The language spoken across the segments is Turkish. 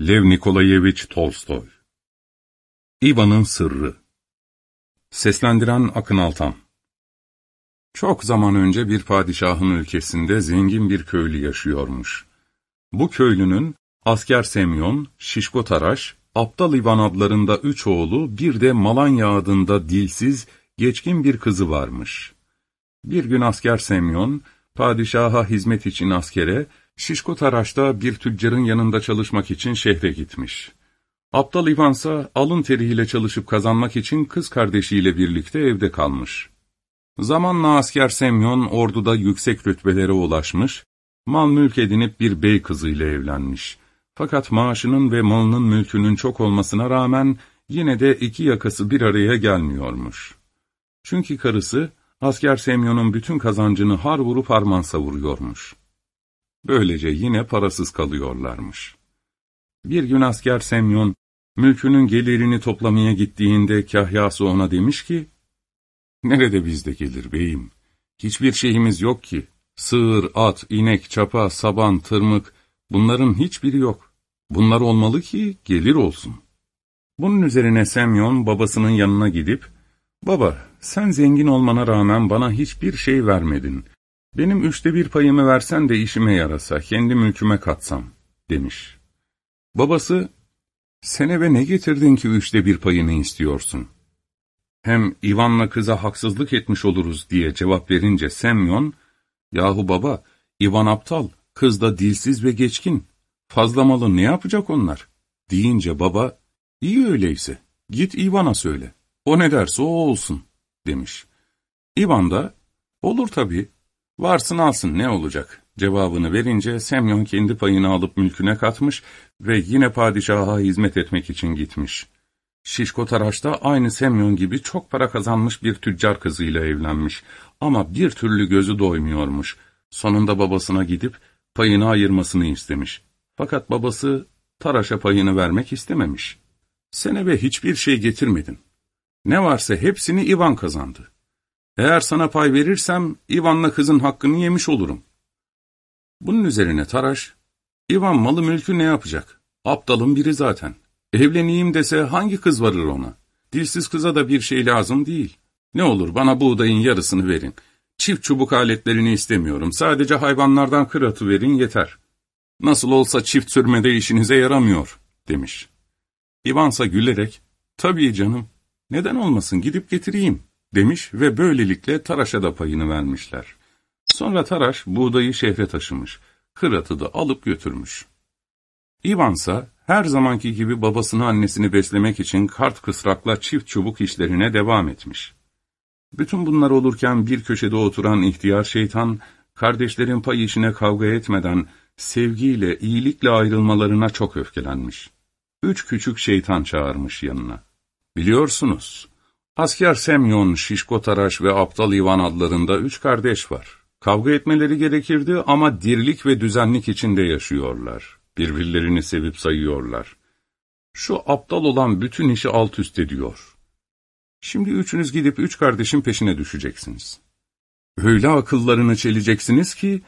Lev Nikolayevich Tolstoy İvan'ın Sırrı Seslendiren Akın Altan Çok zaman önce bir padişahın ülkesinde zengin bir köylü yaşıyormuş. Bu köylünün asker Semyon, Şişko Taraş, Aptal İvan adlarında üç oğlu, bir de Malanya adında dilsiz, geçkin bir kızı varmış. Bir gün asker Semyon, padişaha hizmet için askere, Şişko Taraş'ta bir tüccarın yanında çalışmak için şehre gitmiş. Aptal İvansa alın teriyle çalışıp kazanmak için kız kardeşiyle birlikte evde kalmış. Zamanla asker Semyon orduda yüksek rütbelere ulaşmış, mal mülk edinip bir bey kızıyla evlenmiş. Fakat maaşının ve malının mülkünün çok olmasına rağmen yine de iki yakası bir araya gelmiyormuş. Çünkü karısı asker Semyon'un bütün kazancını har vurup harman savuruyormuş. Böylece yine parasız kalıyorlarmış. Bir gün asker Semyon, mülkünün gelirini toplamaya gittiğinde kahyası ona demiş ki, ''Nerede bizde gelir beyim? Hiçbir şeyimiz yok ki. Sığır, at, inek, çapa, saban, tırmık, bunların hiçbiri yok. Bunlar olmalı ki gelir olsun.'' Bunun üzerine Semyon babasının yanına gidip, ''Baba, sen zengin olmana rağmen bana hiçbir şey vermedin. Benim üçte bir payımı versen de işime yarasa, kendi mülküme katsam, demiş. Babası, sen eve ne getirdin ki üçte bir payını istiyorsun? Hem Ivan'la kıza haksızlık etmiş oluruz diye cevap verince Semyon, yahu baba, Ivan aptal, kız da dilsiz ve geçkin, fazla malı ne yapacak onlar? Deyince baba, iyi öyleyse, git Ivan'a söyle, o ne derse o olsun, demiş. Ivan da, olur tabii, Varsın alsın ne olacak cevabını verince Semyon kendi payını alıp mülküne katmış ve yine padişaha hizmet etmek için gitmiş. Şişko Taraş aynı Semyon gibi çok para kazanmış bir tüccar kızıyla evlenmiş ama bir türlü gözü doymuyormuş. Sonunda babasına gidip payını ayırmasını istemiş. Fakat babası Taraş'a payını vermek istememiş. Sen eve hiçbir şey getirmedin. Ne varsa hepsini Ivan kazandı. Eğer sana pay verirsem, İvan'la kızın hakkını yemiş olurum. Bunun üzerine Taraş, İvan malı mülkü ne yapacak? Aptalın biri zaten. Evleneyim dese hangi kız varır ona? Dilsiz kıza da bir şey lazım değil. Ne olur bana buğdayın yarısını verin. Çift çubuk aletlerini istemiyorum. Sadece hayvanlardan kıratı verin yeter. Nasıl olsa çift sürmede işinize yaramıyor, demiş. İvansa gülerek, tabii canım, neden olmasın gidip getireyim, demiş ve böylelikle Taraş'a da payını vermişler. Sonra Taraş buğdayı şehre taşımış, kıratı da alıp götürmüş. İvansa her zamanki gibi babasını annesini beslemek için kart kısrakla çift çubuk işlerine devam etmiş. Bütün bunlar olurken bir köşede oturan ihtiyar şeytan, kardeşlerin pay işine kavga etmeden sevgiyle, iyilikle ayrılmalarına çok öfkelenmiş. Üç küçük şeytan çağırmış yanına. Biliyorsunuz, Asker Semyon, Şişko Taraş ve Aptal İvan adlarında üç kardeş var. Kavga etmeleri gerekirdi ama dirlik ve düzenlik içinde yaşıyorlar. Birbirlerini sevip sayıyorlar. Şu aptal olan bütün işi alt üst ediyor. Şimdi üçünüz gidip üç kardeşin peşine düşeceksiniz. Öyle akıllarını çeleceksiniz ki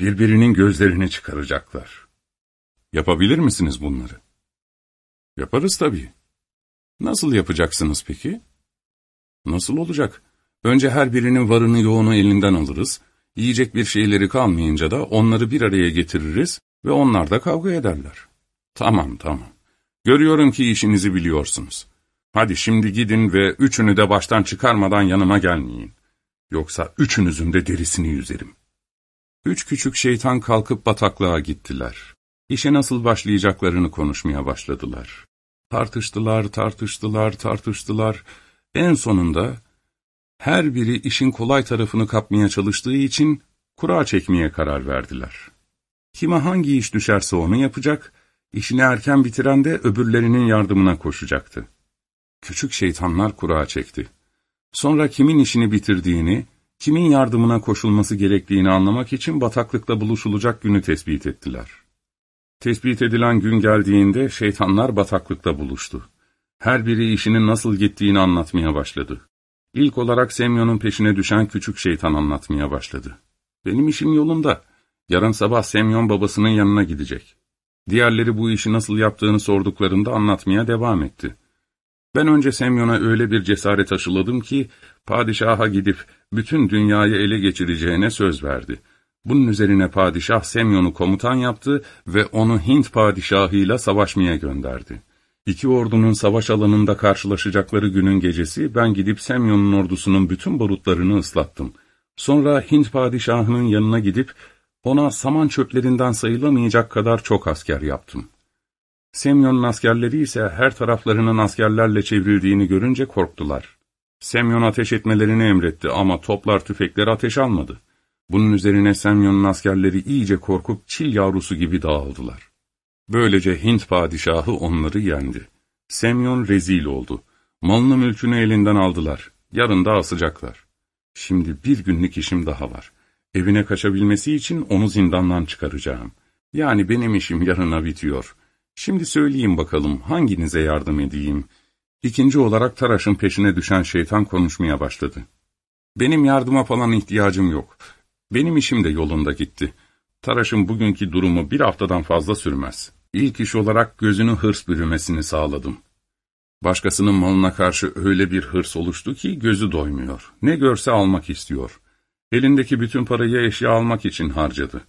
birbirinin gözlerini çıkaracaklar. Yapabilir misiniz bunları? Yaparız tabii. Nasıl yapacaksınız peki? Nasıl olacak? Önce her birinin varını yoğunu elinden alırız, yiyecek bir şeyleri kalmayınca da onları bir araya getiririz ve onlar da kavga ederler. Tamam, tamam. Görüyorum ki işinizi biliyorsunuz. Hadi şimdi gidin ve üçünü de baştan çıkarmadan yanıma gelmeyin. Yoksa üçünüzün de derisini yüzerim. Üç küçük şeytan kalkıp bataklığa gittiler. İşe nasıl başlayacaklarını konuşmaya başladılar. Tartıştılar, tartıştılar, tartıştılar. En sonunda her biri işin kolay tarafını kapmaya çalıştığı için kura çekmeye karar verdiler. Kime hangi iş düşerse onu yapacak, işini erken bitiren de öbürlerinin yardımına koşacaktı. Küçük şeytanlar kura çekti. Sonra kimin işini bitirdiğini, kimin yardımına koşulması gerektiğini anlamak için bataklıkta buluşulacak günü tespit ettiler. Tespit edilen gün geldiğinde şeytanlar bataklıkta buluştu. Her biri işinin nasıl gittiğini anlatmaya başladı. İlk olarak Semyon'un peşine düşen küçük şeytan anlatmaya başladı. Benim işim yolunda. Yarın sabah Semyon babasının yanına gidecek. Diğerleri bu işi nasıl yaptığını sorduklarında anlatmaya devam etti. Ben önce Semyon'a öyle bir cesaret aşıladım ki, padişaha gidip bütün dünyayı ele geçireceğine söz verdi. Bunun üzerine padişah Semyon'u komutan yaptı ve onu Hint padişahıyla savaşmaya gönderdi. İki ordunun savaş alanında karşılaşacakları günün gecesi ben gidip Semyon'un ordusunun bütün barutlarını ıslattım. Sonra Hint padişahının yanına gidip ona saman çöplerinden sayılamayacak kadar çok asker yaptım. Semyon'un askerleri ise her taraflarının askerlerle çevrildiğini görünce korktular. Semyon ateş etmelerini emretti ama toplar tüfekler ateş almadı. Bunun üzerine Semyon'un askerleri iyice korkup çil yavrusu gibi dağıldılar. Böylece Hint padişahı onları yendi. Semyon rezil oldu. Malını mülkünü elinden aldılar. Yarın da asacaklar. Şimdi bir günlük işim daha var. Evine kaçabilmesi için onu zindandan çıkaracağım. Yani benim işim yarına bitiyor. Şimdi söyleyeyim bakalım hanginize yardım edeyim? İkinci olarak Taraş'ın peşine düşen şeytan konuşmaya başladı. Benim yardıma falan ihtiyacım yok. Benim işim de yolunda gitti. Taraş'ın bugünkü durumu bir haftadan fazla sürmez. İlk iş olarak gözünü hırs bürümesini sağladım. Başkasının malına karşı öyle bir hırs oluştu ki gözü doymuyor. Ne görse almak istiyor. Elindeki bütün parayı eşya almak için harcadı.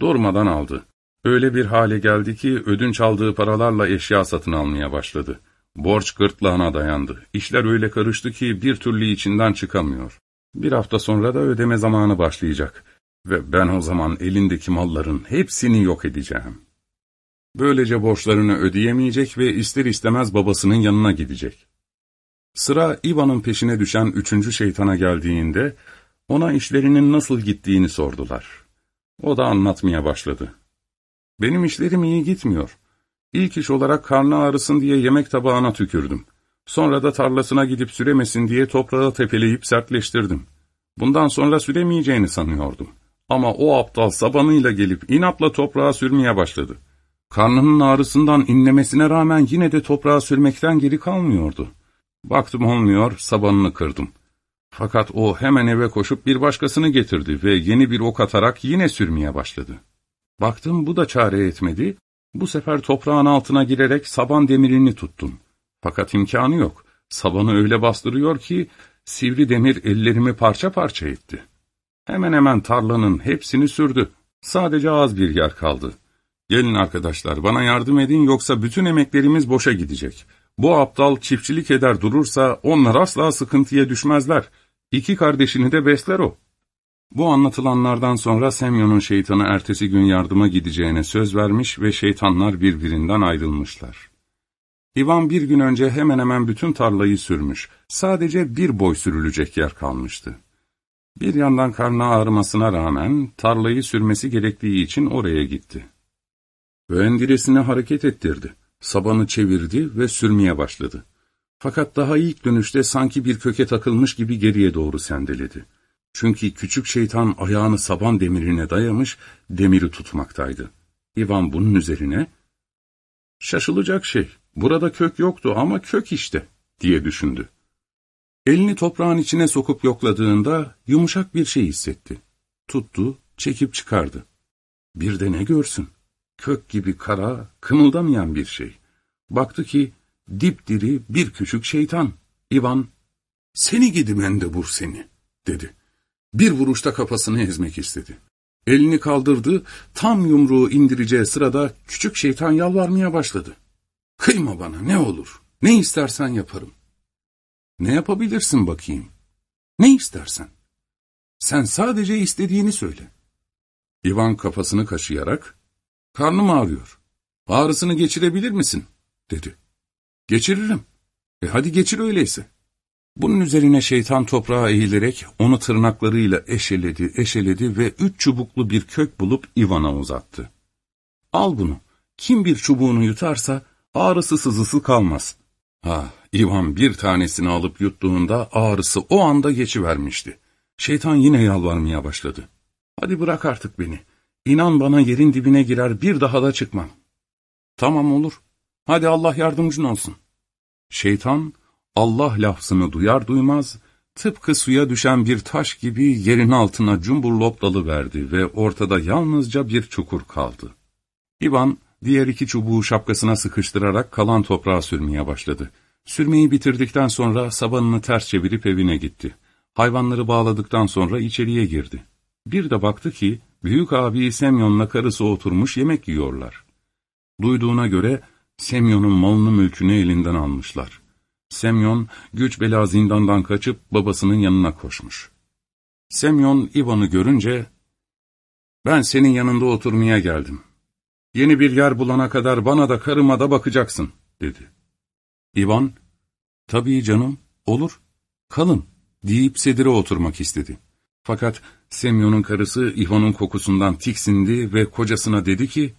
Durmadan aldı. Öyle bir hale geldi ki ödünç aldığı paralarla eşya satın almaya başladı. Borç gırtlağına dayandı. İşler öyle karıştı ki bir türlü içinden çıkamıyor. Bir hafta sonra da ödeme zamanı başlayacak. Ve ben o zaman elindeki malların hepsini yok edeceğim. Böylece borçlarını ödeyemeyecek ve ister istemez babasının yanına gidecek. Sıra Ivan'ın peşine düşen üçüncü şeytana geldiğinde, ona işlerinin nasıl gittiğini sordular. O da anlatmaya başladı. Benim işlerim iyi gitmiyor. İlk iş olarak karnı ağrısın diye yemek tabağına tükürdüm. Sonra da tarlasına gidip süremesin diye toprağı tepeleyip sertleştirdim. Bundan sonra süremeyeceğini sanıyordum. Ama o aptal sabanıyla gelip inatla toprağa sürmeye başladı. Karnının ağrısından inlemesine rağmen yine de toprağa sürmekten geri kalmıyordu. Baktım olmuyor, sabanını kırdım. Fakat o hemen eve koşup bir başkasını getirdi ve yeni bir ok atarak yine sürmeye başladı. Baktım bu da çare etmedi, bu sefer toprağın altına girerek saban demirini tuttum. Fakat imkanı yok. Sabanı öyle bastırıyor ki sivri demir ellerimi parça parça etti. Hemen hemen tarlanın hepsini sürdü. Sadece az bir yer kaldı. Gelin arkadaşlar bana yardım edin yoksa bütün emeklerimiz boşa gidecek. Bu aptal çiftçilik eder durursa onlar asla sıkıntıya düşmezler. İki kardeşini de besler o. Bu anlatılanlardan sonra Semyon'un şeytanı ertesi gün yardıma gideceğine söz vermiş ve şeytanlar birbirinden ayrılmışlar. İvan bir gün önce hemen hemen bütün tarlayı sürmüş. Sadece bir boy sürülecek yer kalmıştı. Bir yandan karnı ağrımasına rağmen tarlayı sürmesi gerektiği için oraya gitti. Öğendiresini hareket ettirdi. Sabanı çevirdi ve sürmeye başladı. Fakat daha ilk dönüşte sanki bir köke takılmış gibi geriye doğru sendeledi. Çünkü küçük şeytan ayağını saban demirine dayamış, demiri tutmaktaydı. İvan bunun üzerine, ''Şaşılacak şey, burada kök yoktu ama kök işte.'' diye düşündü. Elini toprağın içine sokup yokladığında yumuşak bir şey hissetti. Tuttu, çekip çıkardı. Bir de ne görsün? Kök gibi kara, kımıldamayan bir şey. Baktı ki dipdiri bir küçük şeytan. İvan, ''Seni gidi mendebur seni.'' dedi. Bir vuruşta kafasını ezmek istedi. Elini kaldırdı, tam yumruğu indireceği sırada küçük şeytan yalvarmaya başladı. Kıyma bana ne olur, ne istersen yaparım. Ne yapabilirsin bakayım? Ne istersen. Sen sadece istediğini söyle. İvan kafasını kaşıyarak, karnım ağrıyor. Ağrısını geçirebilir misin? dedi. Geçiririm. E hadi geçir öyleyse. Bunun üzerine şeytan toprağa eğilerek onu tırnaklarıyla eşeledi, eşeledi ve üç çubuklu bir kök bulup Ivan'a uzattı. Al bunu, kim bir çubuğunu yutarsa ağrısı sızısı kalmaz. Ah, Ivan bir tanesini alıp yuttuğunda ağrısı o anda geçivermişti. Şeytan yine yalvarmaya başladı. Hadi bırak artık beni. İnan bana yerin dibine girer bir daha da çıkmam. Tamam olur. Hadi Allah yardımcın olsun. Şeytan, Allah lafzını duyar duymaz, tıpkı suya düşen bir taş gibi yerin altına cumburlop verdi ve ortada yalnızca bir çukur kaldı. İvan, Diğer iki çubuğu şapkasına sıkıştırarak kalan toprağa sürmeye başladı. Sürmeyi bitirdikten sonra sabanını ters çevirip evine gitti. Hayvanları bağladıktan sonra içeriye girdi. Bir de baktı ki, büyük abi Semyon'la karısı oturmuş yemek yiyorlar. Duyduğuna göre, Semyon'un malını mülkünü elinden almışlar. Semyon, güç bela zindandan kaçıp babasının yanına koşmuş. Semyon, Ivan'ı görünce, ''Ben senin yanında oturmaya geldim. Yeni bir yer bulana kadar bana da karıma da bakacaksın.'' dedi. Ivan, ''Tabii canım, olur, kalın.'' deyip sedire oturmak istedi. Fakat Semyon'un karısı Ivan'ın kokusundan tiksindi ve kocasına dedi ki,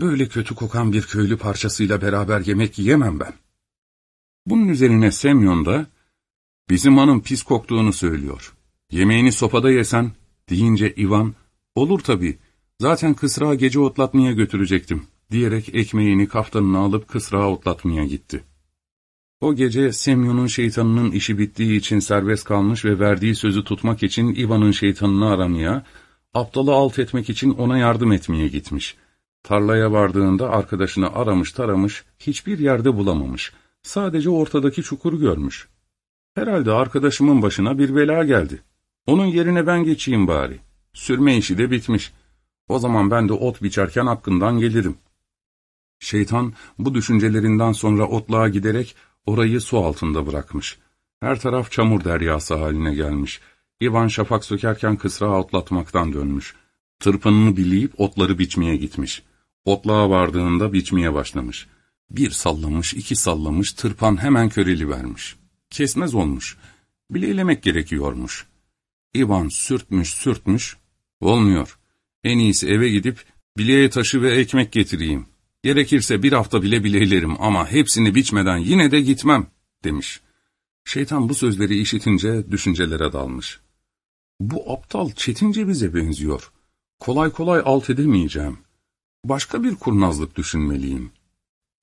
''Böyle kötü kokan bir köylü parçasıyla beraber yemek yiyemem ben.'' Bunun üzerine Semyon da, ''Bizim hanım pis koktuğunu söylüyor. Yemeğini sopada yesen.'' deyince Ivan, ''Olur tabii, zaten kısrağı gece otlatmaya götürecektim.'' diyerek ekmeğini kaftanına alıp kısrağı otlatmaya gitti. O gece Semyon'un şeytanının işi bittiği için serbest kalmış ve verdiği sözü tutmak için Ivan'ın şeytanını aramaya, aptalı alt etmek için ona yardım etmeye gitmiş. Tarlaya vardığında arkadaşını aramış taramış, hiçbir yerde bulamamış. Sadece ortadaki çukuru görmüş. Herhalde arkadaşımın başına bir bela geldi. Onun yerine ben geçeyim bari. Sürme işi de bitmiş. O zaman ben de ot biçerken hakkından gelirim. Şeytan bu düşüncelerinden sonra otluğa giderek orayı su altında bırakmış. Her taraf çamur deryası haline gelmiş. İvan şafak sökerken kısra otlatmaktan dönmüş. Tırpanını bileyip otları biçmeye gitmiş. Otluğa vardığında biçmeye başlamış. Bir sallamış, iki sallamış, tırpan hemen köreli vermiş. Kesmez olmuş. Bileylemek gerekiyormuş. İvan sürtmüş, sürtmüş. Olmuyor. En iyisi eve gidip bileğe taşı ve ekmek getireyim. Gerekirse bir hafta bile bileylerim ama hepsini biçmeden yine de gitmem, demiş. Şeytan bu sözleri işitince düşüncelere dalmış. Bu aptal çetince bize benziyor. Kolay kolay alt edemeyeceğim. Başka bir kurnazlık düşünmeliyim.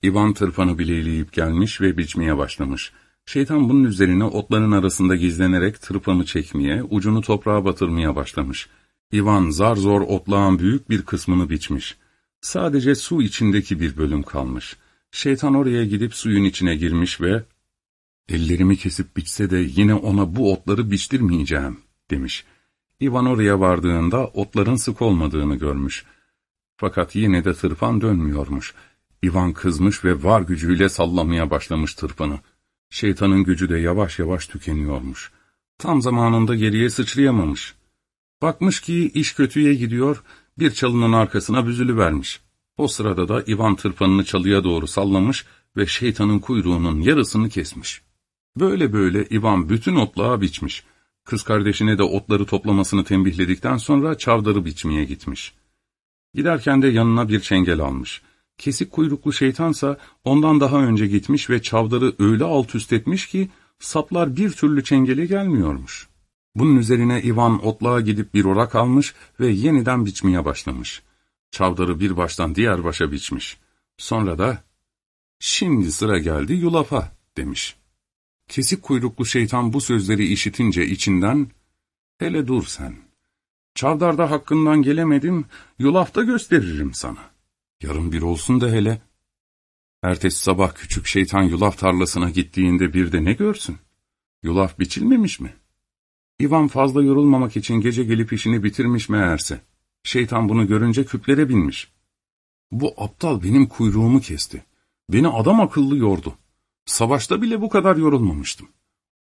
İvan tırpanı bileyleyip gelmiş ve biçmeye başlamış. Şeytan bunun üzerine otların arasında gizlenerek tırpanı çekmeye, ucunu toprağa batırmaya başlamış. İvan zar zor otlağın büyük bir kısmını biçmiş. Sadece su içindeki bir bölüm kalmış. Şeytan oraya gidip suyun içine girmiş ve ''Ellerimi kesip biçse de yine ona bu otları biçtirmeyeceğim.'' demiş. İvan oraya vardığında otların sık olmadığını görmüş. Fakat yine de tırpan dönmüyormuş. İvan kızmış ve var gücüyle sallamaya başlamış tırpanı. Şeytanın gücü de yavaş yavaş tükeniyormuş. Tam zamanında geriye sıçrayamamış. Bakmış ki iş kötüye gidiyor, bir çalının arkasına büzülüvermiş. O sırada da Ivan tırpanını çalıya doğru sallamış ve şeytanın kuyruğunun yarısını kesmiş. Böyle böyle Ivan bütün otlağı biçmiş. Kız kardeşine de otları toplamasını tembihledikten sonra çavdarı biçmeye gitmiş. Giderken de yanına bir çengel almış. Kesik kuyruklu şeytansa ondan daha önce gitmiş ve çavdarı öyle alt üst etmiş ki saplar bir türlü çengele gelmiyormuş. Bunun üzerine Ivan otluğa gidip bir orak almış ve yeniden biçmeye başlamış. Çavdarı bir baştan diğer başa biçmiş. Sonra da, ''Şimdi sıra geldi yulafa.'' demiş. Kesik kuyruklu şeytan bu sözleri işitince içinden, ''Hele dur sen. Çavdarda hakkından gelemedim, yulafta gösteririm sana. Yarın bir olsun da hele.'' Ertesi sabah küçük şeytan yulaf tarlasına gittiğinde bir de ne görsün? Yulaf biçilmemiş mi? İvan fazla yorulmamak için gece gelip işini bitirmiş meğerse. Şeytan bunu görünce küplere binmiş. Bu aptal benim kuyruğumu kesti. Beni adam akıllı yordu. Savaşta bile bu kadar yorulmamıştım.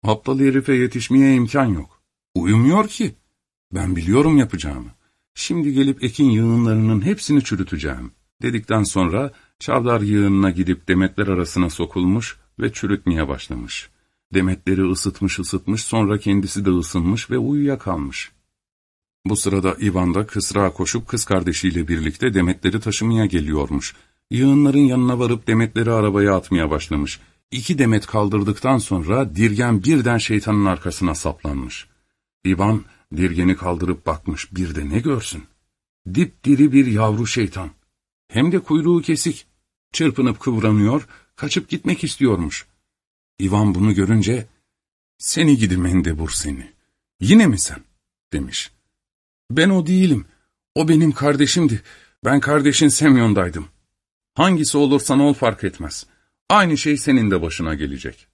Aptal herife yetişmeye imkan yok. Uyumuyor ki. Ben biliyorum yapacağımı. Şimdi gelip ekin yığınlarının hepsini çürüteceğim. Dedikten sonra çavdar yığınına gidip demetler arasına sokulmuş ve çürütmeye başlamış. Demetleri ısıtmış ısıtmış sonra kendisi de ısınmış ve uyuyakalmış. Bu sırada İvan da kısrağa koşup kız kardeşiyle birlikte demetleri taşımaya geliyormuş. Yığınların yanına varıp demetleri arabaya atmaya başlamış. İki demet kaldırdıktan sonra dirgen birden şeytanın arkasına saplanmış. İvan dirgeni kaldırıp bakmış bir de ne görsün? Dipdiri bir yavru şeytan. Hem de kuyruğu kesik. Çırpınıp kıvranıyor, kaçıp gitmek istiyormuş. İvan bunu görünce, ''Seni gidi mendebur seni. Yine mi sen?'' demiş. ''Ben o değilim. O benim kardeşimdi. Ben kardeşin Semyon'daydım.'' Hangisi olursan ol fark etmez. Aynı şey senin de başına gelecek.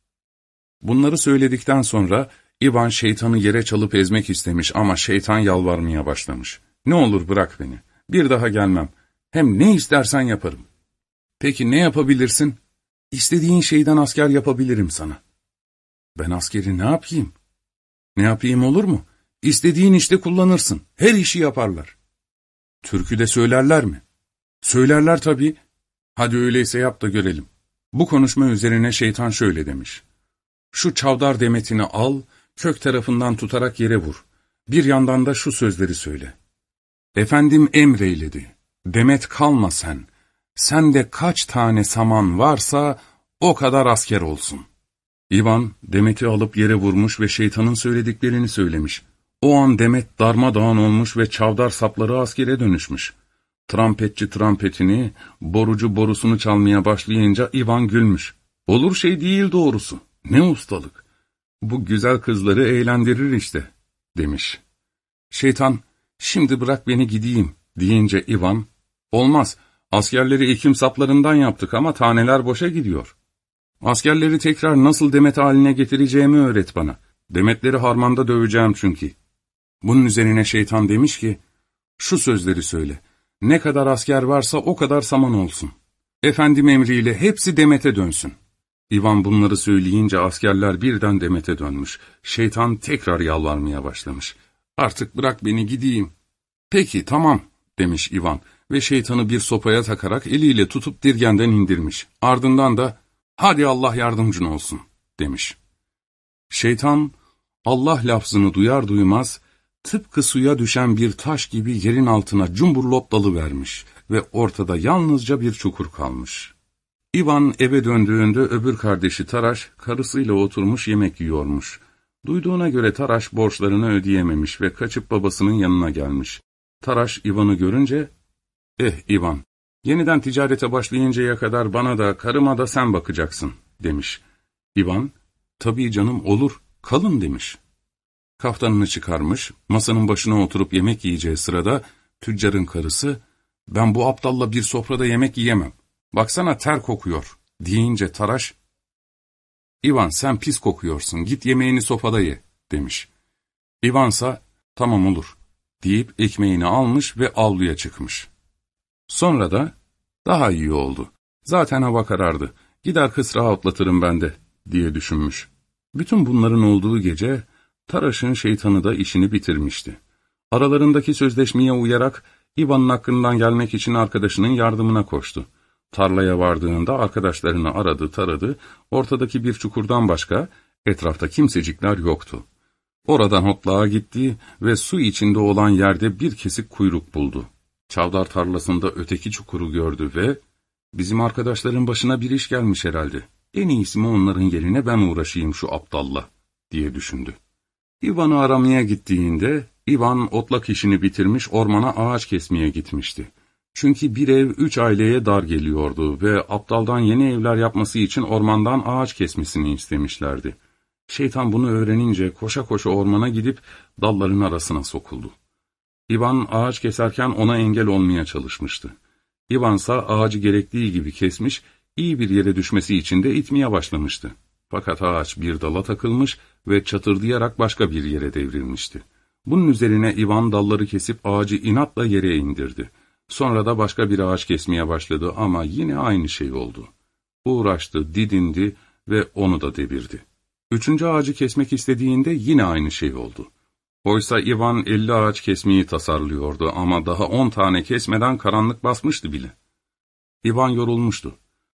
Bunları söyledikten sonra İvan şeytanı yere çalıp ezmek istemiş ama şeytan yalvarmaya başlamış. Ne olur bırak beni. Bir daha gelmem. Hem ne istersen yaparım. Peki ne yapabilirsin? İstediğin şeyden asker yapabilirim sana. Ben askeri ne yapayım? Ne yapayım olur mu? İstediğin işte kullanırsın. Her işi yaparlar. Türkü de söylerler mi? Söylerler tabii. Hadi öyleyse yap da görelim. Bu konuşma üzerine şeytan şöyle demiş. Şu çavdar demetini al, kök tarafından tutarak yere vur. Bir yandan da şu sözleri söyle. Efendim emreyledi. Demet kalma sen. Sen de kaç tane saman varsa o kadar asker olsun. İvan, Demet'i alıp yere vurmuş ve şeytanın söylediklerini söylemiş. O an Demet darmadağın olmuş ve çavdar sapları askere dönüşmüş. Trampetçi trampetini, borucu borusunu çalmaya başlayınca İvan gülmüş. Olur şey değil doğrusu. Ne ustalık. Bu güzel kızları eğlendirir işte, demiş. Şeytan, şimdi bırak beni gideyim, deyince İvan, olmaz, askerleri ekim saplarından yaptık ama taneler boşa gidiyor. Askerleri tekrar nasıl demet haline getireceğimi öğret bana. Demetleri harmanda döveceğim çünkü. Bunun üzerine şeytan demiş ki, şu sözleri söyle, ne kadar asker varsa o kadar saman olsun. Efendim emriyle hepsi demete dönsün. İvan bunları söyleyince askerler birden demete dönmüş. Şeytan tekrar yalvarmaya başlamış. Artık bırak beni gideyim. Peki tamam demiş İvan ve şeytanı bir sopaya takarak eliyle tutup dirgenden indirmiş. Ardından da hadi Allah yardımcın olsun demiş. Şeytan Allah lafzını duyar duymaz tıpkı suya düşen bir taş gibi yerin altına cumburlop vermiş ve ortada yalnızca bir çukur kalmış. İvan eve döndüğünde öbür kardeşi Taraş karısıyla oturmuş yemek yiyormuş. Duyduğuna göre Taraş borçlarını ödeyememiş ve kaçıp babasının yanına gelmiş. Taraş İvan'ı görünce, ''Eh İvan, yeniden ticarete başlayıncaya kadar bana da karıma da sen bakacaksın.'' demiş. İvan, ''Tabii canım olur, kalın.'' demiş. Kaftanını çıkarmış, masanın başına oturup yemek yiyeceği sırada tüccarın karısı, ''Ben bu aptalla bir sofrada yemek yiyemem. Baksana ter kokuyor.'' deyince Taraş, ''İvan sen pis kokuyorsun, git yemeğini sofada ye.'' demiş. İvansa, ''Tamam olur.'' deyip ekmeğini almış ve avluya çıkmış. Sonra da, ''Daha iyi oldu. Zaten hava karardı. Gider kısra otlatırım ben de.'' diye düşünmüş. Bütün bunların olduğu gece, Taraş'ın şeytanı da işini bitirmişti. Aralarındaki sözleşmeye uyarak İvan'ın hakkından gelmek için arkadaşının yardımına koştu. Tarlaya vardığında arkadaşlarını aradı taradı, ortadaki bir çukurdan başka etrafta kimsecikler yoktu. Oradan hotlağa gitti ve su içinde olan yerde bir kesik kuyruk buldu. Çavdar tarlasında öteki çukuru gördü ve ''Bizim arkadaşların başına bir iş gelmiş herhalde. En iyisi mi onların yerine ben uğraşayım şu aptalla.'' diye düşündü. İvan'ı aramaya gittiğinde, İvan otlak işini bitirmiş ormana ağaç kesmeye gitmişti. Çünkü bir ev üç aileye dar geliyordu ve aptaldan yeni evler yapması için ormandan ağaç kesmesini istemişlerdi. Şeytan bunu öğrenince koşa koşa ormana gidip dalların arasına sokuldu. İvan ağaç keserken ona engel olmaya çalışmıştı. İvansa ağacı gerektiği gibi kesmiş, iyi bir yere düşmesi için de itmeye başlamıştı. Fakat ağaç bir dala takılmış ve çatırdayarak başka bir yere devrilmişti. Bunun üzerine Ivan dalları kesip ağacı inatla yere indirdi. Sonra da başka bir ağaç kesmeye başladı ama yine aynı şey oldu. Uğraştı, didindi ve onu da devirdi. Üçüncü ağacı kesmek istediğinde yine aynı şey oldu. Oysa Ivan elli ağaç kesmeyi tasarlıyordu ama daha on tane kesmeden karanlık basmıştı bile. Ivan yorulmuştu.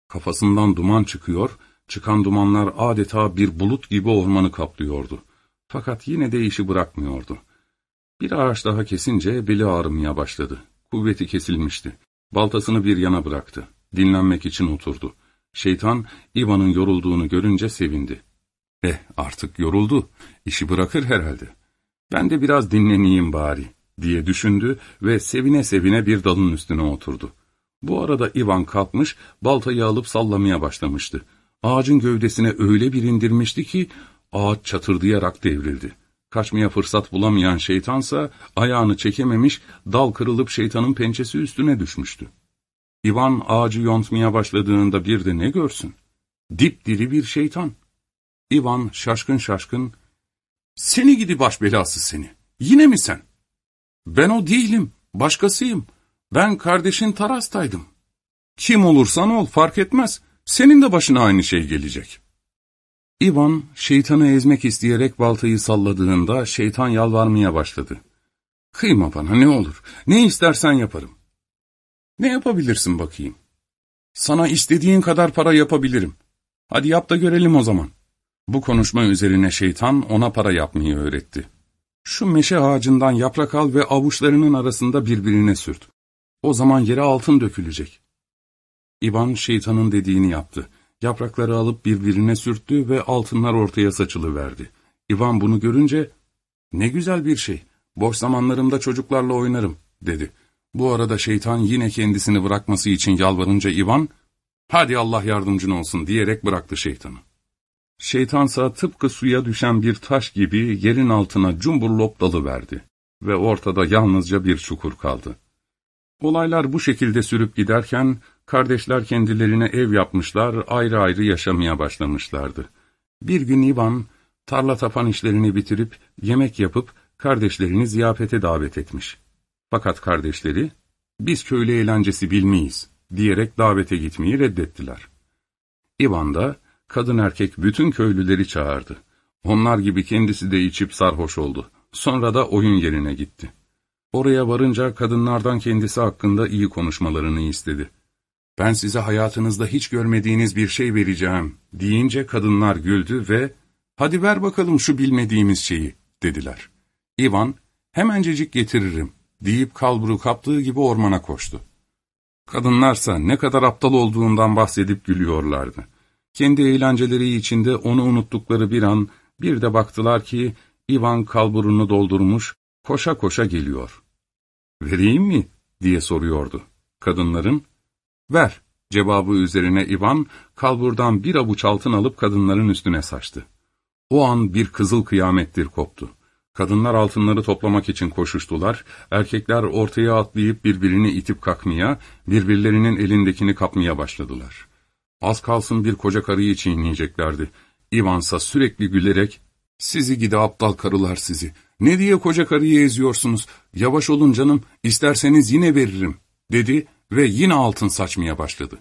Kafasından duman çıkıyor Çıkan dumanlar adeta bir bulut gibi ormanı kaplıyordu. Fakat yine de işi bırakmıyordu. Bir ağaç daha kesince beli ağrımaya başladı. Kuvveti kesilmişti. Baltasını bir yana bıraktı. Dinlenmek için oturdu. Şeytan, İvan'ın yorulduğunu görünce sevindi. Eh, artık yoruldu. İşi bırakır herhalde. Ben de biraz dinleneyim bari, diye düşündü ve sevine sevine bir dalın üstüne oturdu. Bu arada İvan kalkmış, baltayı alıp sallamaya başlamıştı. Ağacın gövdesine öyle bir indirmişti ki ağaç çatırdayarak devrildi. Kaçmaya fırsat bulamayan şeytansa ayağını çekememiş, dal kırılıp şeytanın pençesi üstüne düşmüştü. İvan ağacı yontmaya başladığında bir de ne görsün? Dipdiri bir şeytan. İvan şaşkın şaşkın, ''Seni gidi baş belası seni, yine mi sen?'' ''Ben o değilim, başkasıyım. Ben kardeşin Taras'taydım.'' ''Kim olursan ol, fark etmez. Senin de başına aynı şey gelecek.'' İvan, şeytanı ezmek isteyerek baltayı salladığında şeytan yalvarmaya başladı. ''Kıyma bana ne olur, ne istersen yaparım.'' ''Ne yapabilirsin bakayım?'' ''Sana istediğin kadar para yapabilirim. Hadi yap da görelim o zaman.'' Bu konuşma üzerine şeytan ona para yapmayı öğretti. Şu meşe ağacından yaprak al ve avuçlarının arasında birbirine sürt. O zaman yere altın dökülecek. İvan şeytanın dediğini yaptı. Yaprakları alıp birbirine sürttü ve altınlar ortaya saçılıverdi. İvan bunu görünce, ''Ne güzel bir şey, boş zamanlarımda çocuklarla oynarım.'' dedi. Bu arada şeytan yine kendisini bırakması için yalvarınca İvan, ''Hadi Allah yardımcın olsun.'' diyerek bıraktı şeytanı. Şeytansa tıpkı suya düşen bir taş gibi yerin altına cumburlop dalıverdi ve ortada yalnızca bir çukur kaldı. Olaylar bu şekilde sürüp giderken, kardeşler kendilerine ev yapmışlar, ayrı ayrı yaşamaya başlamışlardı. Bir gün Ivan, tarla tapan işlerini bitirip, yemek yapıp, kardeşlerini ziyafete davet etmiş. Fakat kardeşleri, biz köylü eğlencesi bilmeyiz, diyerek davete gitmeyi reddettiler. Ivan da, kadın erkek bütün köylüleri çağırdı. Onlar gibi kendisi de içip sarhoş oldu. Sonra da oyun yerine gitti. Oraya varınca kadınlardan kendisi hakkında iyi konuşmalarını istedi. Ben size hayatınızda hiç görmediğiniz bir şey vereceğim deyince kadınlar güldü ve hadi ver bakalım şu bilmediğimiz şeyi dediler. İvan hemencecik getiririm deyip kalburu kaptığı gibi ormana koştu. Kadınlarsa ne kadar aptal olduğundan bahsedip gülüyorlardı. Kendi eğlenceleri içinde onu unuttukları bir an, bir de baktılar ki, Ivan kalburunu doldurmuş, koşa koşa geliyor. ''Vereyim mi?'' diye soruyordu. Kadınların, ''Ver.'' cevabı üzerine Ivan, kalburdan bir avuç altın alıp kadınların üstüne saçtı. O an bir kızıl kıyamettir koptu. Kadınlar altınları toplamak için koşuştular, erkekler ortaya atlayıp birbirini itip kalkmaya, birbirlerinin elindekini kapmaya başladılar. Az kalsın bir koca karıyı çiğneyeceklerdi. İvansa sürekli gülerek, ''Sizi gidi aptal karılar sizi. Ne diye koca karıyı eziyorsunuz? Yavaş olun canım, isterseniz yine veririm.'' dedi ve yine altın saçmaya başladı.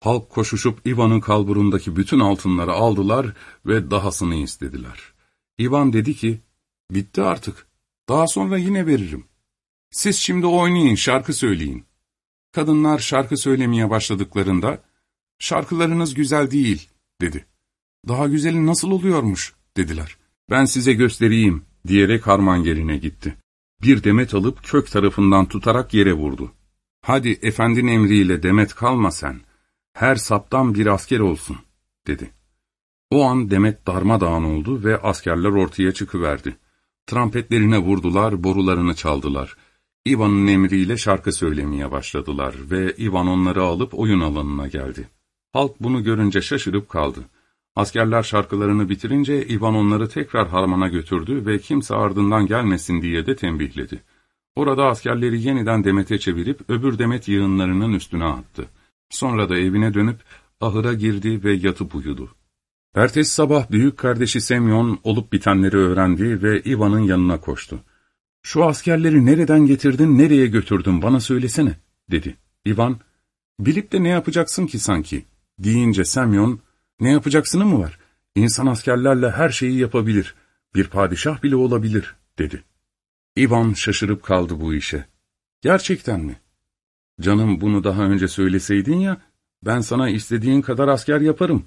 Halk koşuşup İvan'ın kalburundaki bütün altınları aldılar ve dahasını istediler. İvan dedi ki, ''Bitti artık. Daha sonra yine veririm. Siz şimdi oynayın, şarkı söyleyin.'' Kadınlar şarkı söylemeye başladıklarında, şarkılarınız güzel değil, dedi. Daha güzeli nasıl oluyormuş, dediler. Ben size göstereyim, diyerek harman yerine gitti. Bir demet alıp kök tarafından tutarak yere vurdu. Hadi efendin emriyle demet kalma sen, her saptan bir asker olsun, dedi. O an demet darmadağın oldu ve askerler ortaya çıkıverdi. Trampetlerine vurdular, borularını çaldılar. Ivan'ın emriyle şarkı söylemeye başladılar ve Ivan onları alıp oyun alanına geldi. Halk bunu görünce şaşırıp kaldı. Askerler şarkılarını bitirince İvan onları tekrar harmana götürdü ve kimse ardından gelmesin diye de tembihledi. Orada askerleri yeniden demete çevirip öbür demet yığınlarının üstüne attı. Sonra da evine dönüp ahıra girdi ve yatıp uyudu. Ertesi sabah büyük kardeşi Semyon olup bitenleri öğrendi ve İvan'ın yanına koştu. ''Şu askerleri nereden getirdin, nereye götürdün bana söylesene.'' dedi. İvan, ''Bilip de ne yapacaksın ki sanki?'' Deyince Semyon, ne yapacaksını mı var? İnsan askerlerle her şeyi yapabilir, bir padişah bile olabilir, dedi. İvan şaşırıp kaldı bu işe. Gerçekten mi? Canım bunu daha önce söyleseydin ya, ben sana istediğin kadar asker yaparım.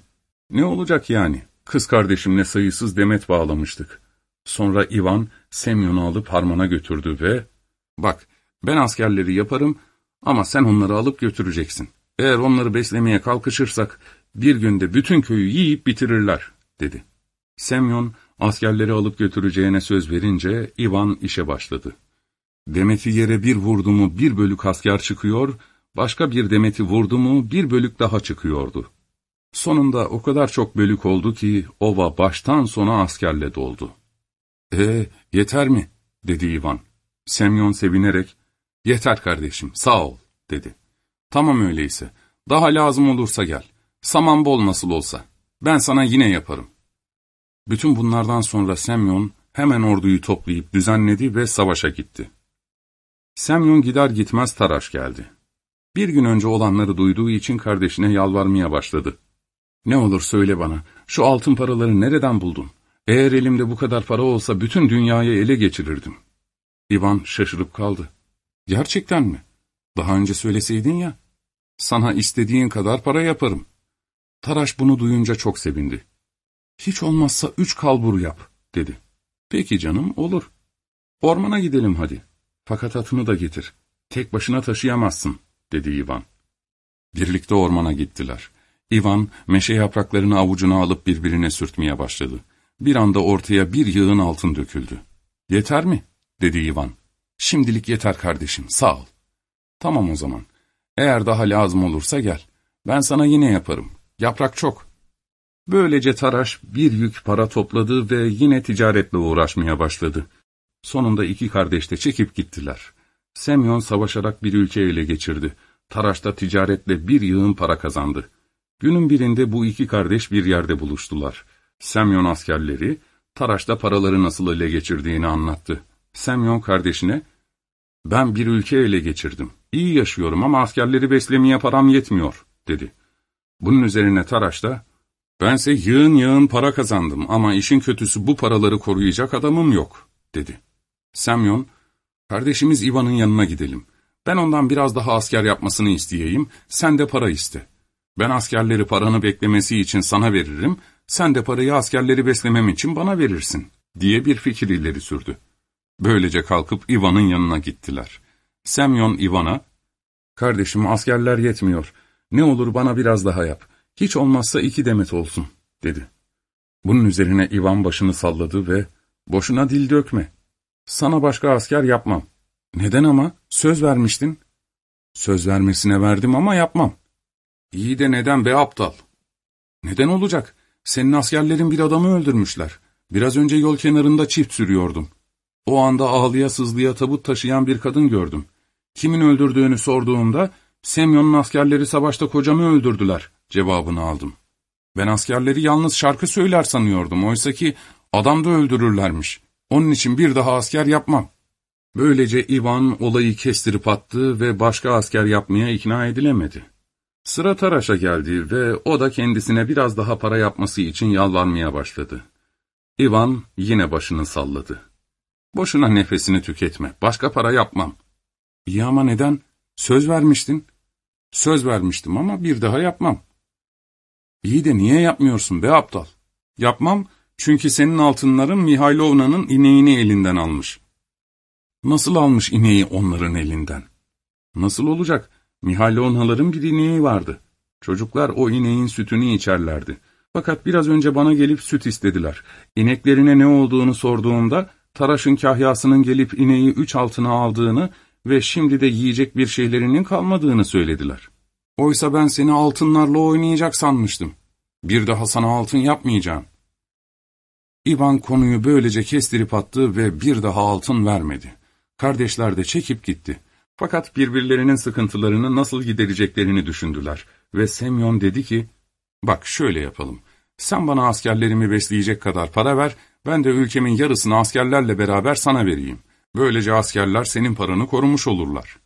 Ne olacak yani? Kız kardeşimle sayısız demet bağlamıştık. Sonra Ivan, Semyon'u alıp harmana götürdü ve, bak ben askerleri yaparım ama sen onları alıp götüreceksin. Eğer onları beslemeye kalkışırsak, bir günde bütün köyü yiyip bitirirler, dedi. Semyon, askerleri alıp götüreceğine söz verince, Ivan işe başladı. Demeti yere bir vurdu mu bir bölük asker çıkıyor, başka bir demeti vurdu mu bir bölük daha çıkıyordu. Sonunda o kadar çok bölük oldu ki, ova baştan sona askerle doldu. ''E yeter mi?'' dedi Ivan. Semyon sevinerek, ''Yeter kardeşim, sağ ol.'' dedi. Tamam öyleyse. Daha lazım olursa gel. Saman bol nasıl olsa. Ben sana yine yaparım. Bütün bunlardan sonra Semyon hemen orduyu toplayıp düzenledi ve savaşa gitti. Semyon gider gitmez Taraş geldi. Bir gün önce olanları duyduğu için kardeşine yalvarmaya başladı. Ne olur söyle bana, şu altın paraları nereden buldun? Eğer elimde bu kadar para olsa bütün dünyayı ele geçirirdim. İvan şaşırıp kaldı. Gerçekten mi? Daha önce söyleseydin ya. Sana istediğin kadar para yaparım. Taraş bunu duyunca çok sevindi. Hiç olmazsa üç kalbur yap, dedi. Peki canım, olur. Ormana gidelim hadi. Fakat atını da getir. Tek başına taşıyamazsın, dedi Ivan. Birlikte ormana gittiler. Ivan, meşe yapraklarını avucuna alıp birbirine sürtmeye başladı. Bir anda ortaya bir yığın altın döküldü. Yeter mi? dedi Ivan. Şimdilik yeter kardeşim, sağ ol. Tamam o zaman. Eğer daha lazım olursa gel. Ben sana yine yaparım. Yaprak çok. Böylece Taraş bir yük para topladı ve yine ticaretle uğraşmaya başladı. Sonunda iki kardeş de çekip gittiler. Semyon savaşarak bir ülke ele geçirdi. Taraş da ticaretle bir yığın para kazandı. Günün birinde bu iki kardeş bir yerde buluştular. Semyon askerleri, Taraş da paraları nasıl ele geçirdiğini anlattı. Semyon kardeşine, ''Ben bir ülke ele geçirdim. İyi yaşıyorum ama askerleri beslemeye param yetmiyor.'' dedi. Bunun üzerine Taraş da, ''Bense yığın yığın para kazandım ama işin kötüsü bu paraları koruyacak adamım yok.'' dedi. Semyon, ''Kardeşimiz Ivan'ın yanına gidelim. Ben ondan biraz daha asker yapmasını isteyeyim, sen de para iste. Ben askerleri paranı beklemesi için sana veririm, sen de parayı askerleri beslemem için bana verirsin.'' diye bir fikir ileri sürdü. Böylece kalkıp Ivan'ın yanına gittiler. Semyon Ivan'a, ''Kardeşim askerler yetmiyor. Ne olur bana biraz daha yap. Hiç olmazsa iki demet olsun.'' dedi. Bunun üzerine Ivan başını salladı ve ''Boşuna dil dökme. Sana başka asker yapmam.'' ''Neden ama? Söz vermiştin.'' ''Söz vermesine verdim ama yapmam.'' ''İyi de neden be aptal?'' ''Neden olacak? Senin askerlerin bir adamı öldürmüşler. Biraz önce yol kenarında çift sürüyordum. O anda ağlıya sızlıya tabut taşıyan bir kadın gördüm. Kimin öldürdüğünü sorduğumda, Semyon'un askerleri savaşta kocamı öldürdüler cevabını aldım. Ben askerleri yalnız şarkı söyler sanıyordum. Oysa ki adam da öldürürlermiş. Onun için bir daha asker yapmam. Böylece Ivan olayı kestirip attı ve başka asker yapmaya ikna edilemedi. Sıra Taraş'a geldi ve o da kendisine biraz daha para yapması için yalvarmaya başladı. Ivan yine başını salladı. Boşuna nefesini tüketme, başka para yapmam. İyi ama neden? Söz vermiştin. Söz vermiştim ama bir daha yapmam. İyi de niye yapmıyorsun be aptal? Yapmam çünkü senin altınların Mihailovna'nın ineğini elinden almış. Nasıl almış ineği onların elinden? Nasıl olacak? Mihailovnaların bir ineği vardı. Çocuklar o ineğin sütünü içerlerdi. Fakat biraz önce bana gelip süt istediler. İneklerine ne olduğunu sorduğumda, Taraş'ın kahyasının gelip ineği üç altına aldığını ve şimdi de yiyecek bir şeylerinin kalmadığını söylediler. Oysa ben seni altınlarla oynayacak sanmıştım. Bir daha sana altın yapmayacağım. İvan konuyu böylece kestirip attı ve bir daha altın vermedi. Kardeşler de çekip gitti. Fakat birbirlerinin sıkıntılarını nasıl gidereceklerini düşündüler. Ve Semyon dedi ki, ''Bak şöyle yapalım. Sen bana askerlerimi besleyecek kadar para ver, ben de ülkemin yarısını askerlerle beraber sana vereyim. Böylece askerler senin paranı korumuş olurlar.''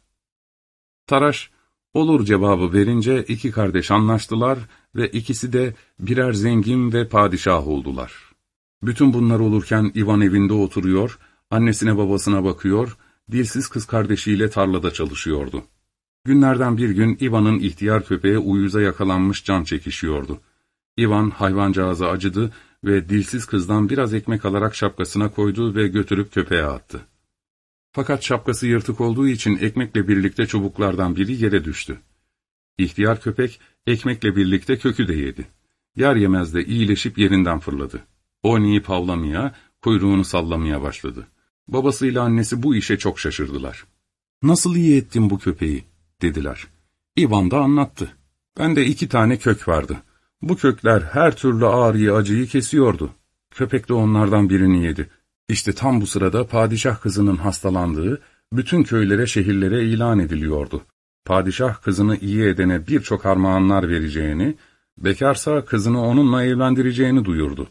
Taraş, olur cevabı verince iki kardeş anlaştılar ve ikisi de birer zengin ve padişah oldular. Bütün bunlar olurken Ivan evinde oturuyor, annesine babasına bakıyor, dilsiz kız kardeşiyle tarlada çalışıyordu. Günlerden bir gün Ivan'ın ihtiyar köpeğe uyuza yakalanmış can çekişiyordu. Ivan hayvancağıza acıdı ve dilsiz kızdan biraz ekmek alarak şapkasına koydu ve götürüp köpeğe attı. Fakat şapkası yırtık olduğu için ekmekle birlikte çubuklardan biri yere düştü. İhtiyar köpek ekmekle birlikte kökü de yedi. Yer yemez de iyileşip yerinden fırladı. Oynayıp havlamaya, kuyruğunu sallamaya başladı. Babasıyla annesi bu işe çok şaşırdılar. ''Nasıl iyi ettin bu köpeği?'' dediler. İvan da anlattı. Bende iki tane kök vardı. Bu kökler her türlü ağrıyı acıyı kesiyordu. Köpek de onlardan birini yedi. İşte tam bu sırada padişah kızının hastalandığı bütün köylere şehirlere ilan ediliyordu. padişah kızını iyi edene birçok armağanlar vereceğini, bekarsa kızını onunla evlendireceğini duyurdu.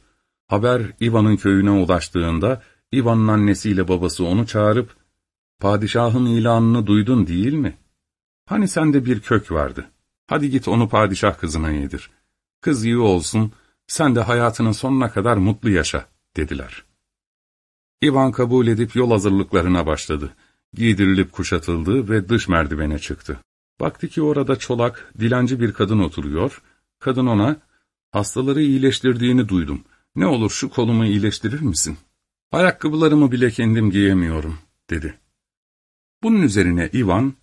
Haber İvan'ın köyüne ulaştığında, İvan'ın annesiyle babası onu çağırıp, ''Padişahın ilanını duydun değil mi? Hani sende bir kök vardı. Hadi git onu padişah kızına yedir. Kız iyi olsun, sen de hayatının sonuna kadar mutlu yaşa.'' dediler. İvan kabul edip yol hazırlıklarına başladı. Giydirilip kuşatıldı ve dış merdivene çıktı. Baktı ki orada çolak, dilenci bir kadın oturuyor. Kadın ona, hastaları iyileştirdiğini duydum. Ne olur şu kolumu iyileştirir misin? Ayakkabılarımı bile kendim giyemiyorum, dedi. Bunun üzerine Ivan,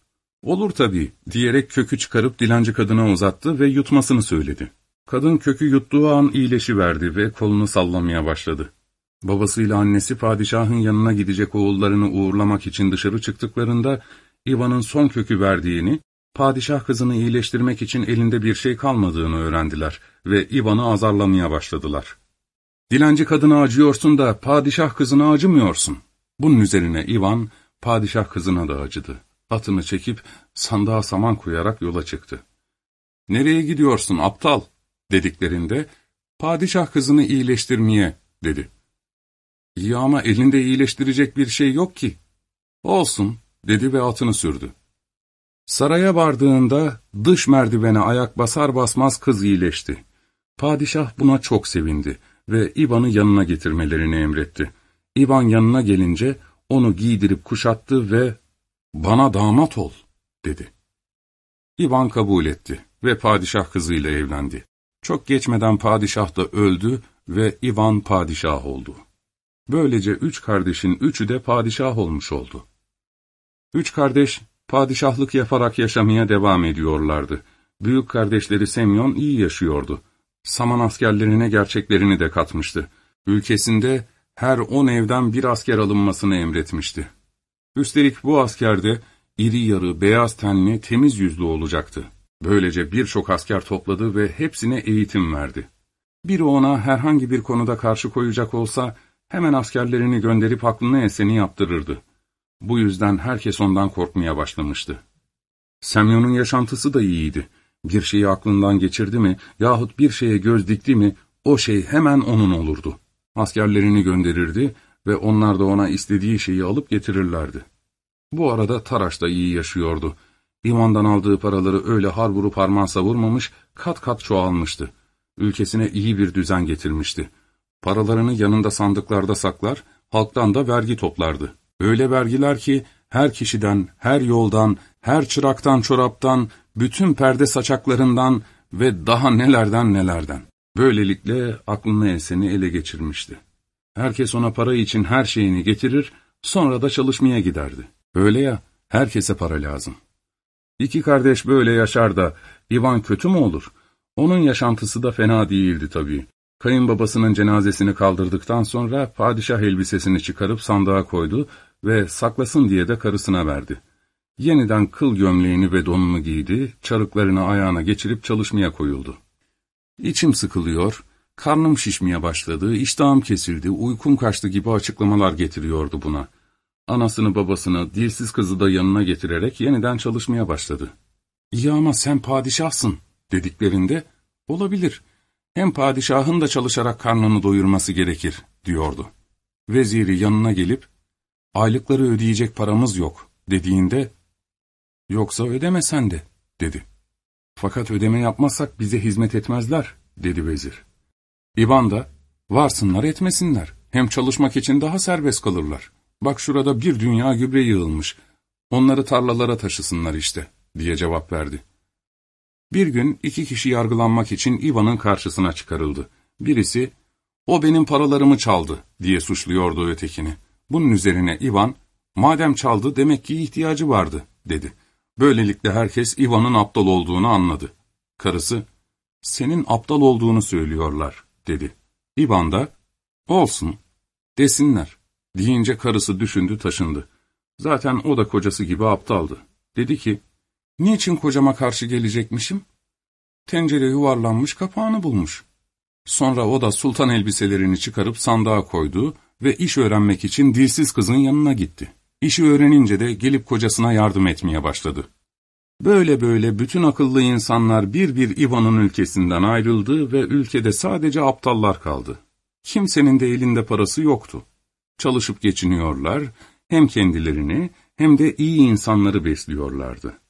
olur tabii, diyerek kökü çıkarıp dilenci kadına uzattı ve yutmasını söyledi. Kadın kökü yuttuğu an iyileşiverdi ve kolunu sallamaya başladı. Babasıyla annesi padişahın yanına gidecek oğullarını uğurlamak için dışarı çıktıklarında, Ivan'ın son kökü verdiğini, padişah kızını iyileştirmek için elinde bir şey kalmadığını öğrendiler ve Ivan'ı azarlamaya başladılar. Dilenci kadına acıyorsun da padişah kızına acımıyorsun. Bunun üzerine Ivan, padişah kızına da acıdı. Atını çekip sandığa saman koyarak yola çıktı. ''Nereye gidiyorsun aptal?'' dediklerinde, ''Padişah kızını iyileştirmeye.'' dedi. ''İyi ama elinde iyileştirecek bir şey yok ki.'' ''Olsun.'' dedi ve atını sürdü. Saraya vardığında dış merdivene ayak basar basmaz kız iyileşti. Padişah buna çok sevindi ve İvan'ı yanına getirmelerini emretti. İvan yanına gelince onu giydirip kuşattı ve ''Bana damat ol.'' dedi. İvan kabul etti ve padişah kızıyla evlendi. Çok geçmeden padişah da öldü ve İvan padişah oldu. Böylece üç kardeşin üçü de padişah olmuş oldu. Üç kardeş padişahlık yaparak yaşamaya devam ediyorlardı. Büyük kardeşleri Semyon iyi yaşıyordu. Saman askerlerine gerçeklerini de katmıştı. Ülkesinde her on evden bir asker alınmasını emretmişti. Üstelik bu asker de iri yarı, beyaz tenli, temiz yüzlü olacaktı. Böylece birçok asker topladı ve hepsine eğitim verdi. Biri ona herhangi bir konuda karşı koyacak olsa, hemen askerlerini gönderip aklına eseni yaptırırdı. Bu yüzden herkes ondan korkmaya başlamıştı. Semyon'un yaşantısı da iyiydi. Bir şeyi aklından geçirdi mi yahut bir şeye göz dikti mi o şey hemen onun olurdu. Askerlerini gönderirdi ve onlar da ona istediği şeyi alıp getirirlerdi. Bu arada Taraş da iyi yaşıyordu. İmandan aldığı paraları öyle har vurup harman savurmamış, kat kat çoğalmıştı. Ülkesine iyi bir düzen getirmişti. Paralarını yanında sandıklarda saklar, halktan da vergi toplardı. Öyle vergiler ki her kişiden, her yoldan, her çıraktan çoraptan, bütün perde saçaklarından ve daha nelerden nelerden. Böylelikle aklına eseni ele geçirmişti. Herkes ona para için her şeyini getirir, sonra da çalışmaya giderdi. Öyle ya, herkese para lazım. İki kardeş böyle yaşar da, Ivan kötü mü olur? Onun yaşantısı da fena değildi tabii. Kayınbabasının cenazesini kaldırdıktan sonra padişah elbisesini çıkarıp sandığa koydu ve saklasın diye de karısına verdi. Yeniden kıl gömleğini ve donunu giydi, çarıklarını ayağına geçirip çalışmaya koyuldu. İçim sıkılıyor, karnım şişmeye başladı, iştahım kesildi, uykum kaçtı gibi açıklamalar getiriyordu buna. Anasını babasını, dilsiz kızı da yanına getirerek yeniden çalışmaya başladı. ''İyi ama sen padişahsın.'' dediklerinde, ''Olabilir, hem padişahın da çalışarak karnını doyurması gerekir.'' diyordu. Veziri yanına gelip, ''Aylıkları ödeyecek paramız yok.'' dediğinde, ''Yoksa ödemesen de.'' dedi. ''Fakat ödeme yapmazsak bize hizmet etmezler.'' dedi vezir. İvan da, ''Varsınlar etmesinler, hem çalışmak için daha serbest kalırlar. Bak şurada bir dünya gübre yığılmış, onları tarlalara taşısınlar işte.'' diye cevap verdi. Bir gün iki kişi yargılanmak için Ivan'ın karşısına çıkarıldı. Birisi, ''O benim paralarımı çaldı.'' diye suçluyordu ötekini. Bunun üzerine Ivan, ''Madem çaldı demek ki ihtiyacı vardı.'' dedi. Böylelikle herkes Ivan'ın aptal olduğunu anladı. Karısı, ''Senin aptal olduğunu söylüyorlar.'' dedi. Ivan da, ''Olsun, desinler.'' deyince karısı düşündü taşındı. Zaten o da kocası gibi aptaldı. Dedi ki, Niçin kocama karşı gelecekmişim? Tencere yuvarlanmış kapağını bulmuş. Sonra o da sultan elbiselerini çıkarıp sandığa koydu ve iş öğrenmek için dilsiz kızın yanına gitti. İşi öğrenince de gelip kocasına yardım etmeye başladı. Böyle böyle bütün akıllı insanlar bir bir İvan'ın ülkesinden ayrıldı ve ülkede sadece aptallar kaldı. Kimsenin de elinde parası yoktu. Çalışıp geçiniyorlar, hem kendilerini hem de iyi insanları besliyorlardı.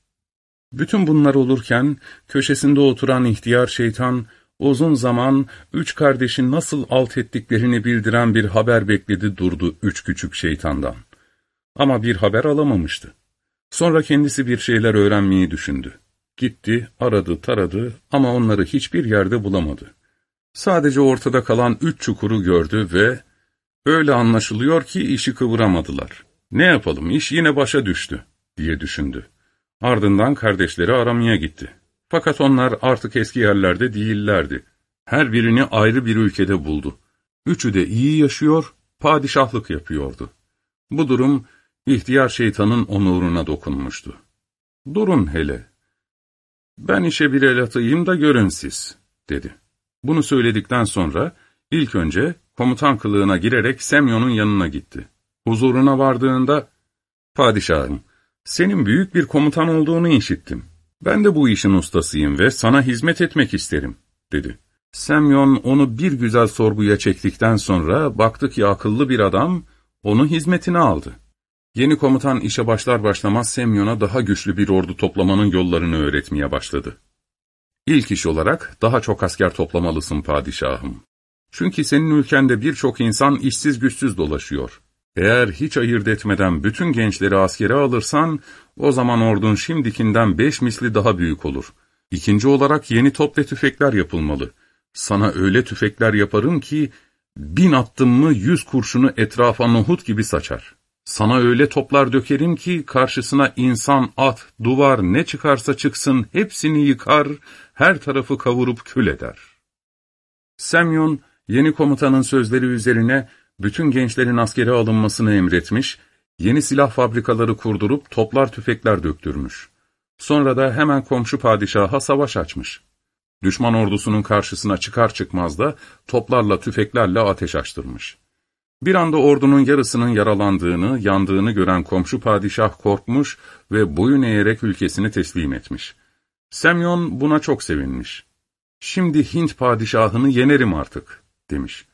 Bütün bunlar olurken köşesinde oturan ihtiyar şeytan uzun zaman üç kardeşin nasıl alt ettiklerini bildiren bir haber bekledi durdu üç küçük şeytandan. Ama bir haber alamamıştı. Sonra kendisi bir şeyler öğrenmeyi düşündü. Gitti, aradı, taradı ama onları hiçbir yerde bulamadı. Sadece ortada kalan üç çukuru gördü ve öyle anlaşılıyor ki işi kıvıramadılar. Ne yapalım, iş yine başa düştü diye düşündü. Ardından kardeşleri aramaya gitti. Fakat onlar artık eski yerlerde değillerdi. Her birini ayrı bir ülkede buldu. Üçü de iyi yaşıyor, padişahlık yapıyordu. Bu durum ihtiyar şeytanın onuruna dokunmuştu. Durun hele. Ben işe bir el atayım da görün siz, dedi. Bunu söyledikten sonra ilk önce komutan kılığına girerek Semyon'un yanına gitti. Huzuruna vardığında, Padişahım, senin büyük bir komutan olduğunu işittim. Ben de bu işin ustasıyım ve sana hizmet etmek isterim, dedi. Semyon onu bir güzel sorguya çektikten sonra baktı ki akıllı bir adam, onu hizmetine aldı. Yeni komutan işe başlar başlamaz Semyon'a daha güçlü bir ordu toplamanın yollarını öğretmeye başladı. İlk iş olarak daha çok asker toplamalısın padişahım. Çünkü senin ülkende birçok insan işsiz güçsüz dolaşıyor. Eğer hiç ayırt etmeden bütün gençleri askere alırsan, o zaman ordun şimdikinden beş misli daha büyük olur. İkinci olarak yeni top ve tüfekler yapılmalı. Sana öyle tüfekler yaparım ki, bin attım mı yüz kurşunu etrafa nohut gibi saçar. Sana öyle toplar dökerim ki, karşısına insan, at, duvar ne çıkarsa çıksın hepsini yıkar, her tarafı kavurup kül eder. Semyon, yeni komutanın sözleri üzerine, bütün gençlerin askere alınmasını emretmiş, yeni silah fabrikaları kurdurup toplar tüfekler döktürmüş. Sonra da hemen komşu padişaha savaş açmış. Düşman ordusunun karşısına çıkar çıkmaz da toplarla tüfeklerle ateş açtırmış. Bir anda ordunun yarısının yaralandığını, yandığını gören komşu padişah korkmuş ve boyun eğerek ülkesini teslim etmiş. Semyon buna çok sevinmiş. Şimdi Hint padişahını yenerim artık, demiş.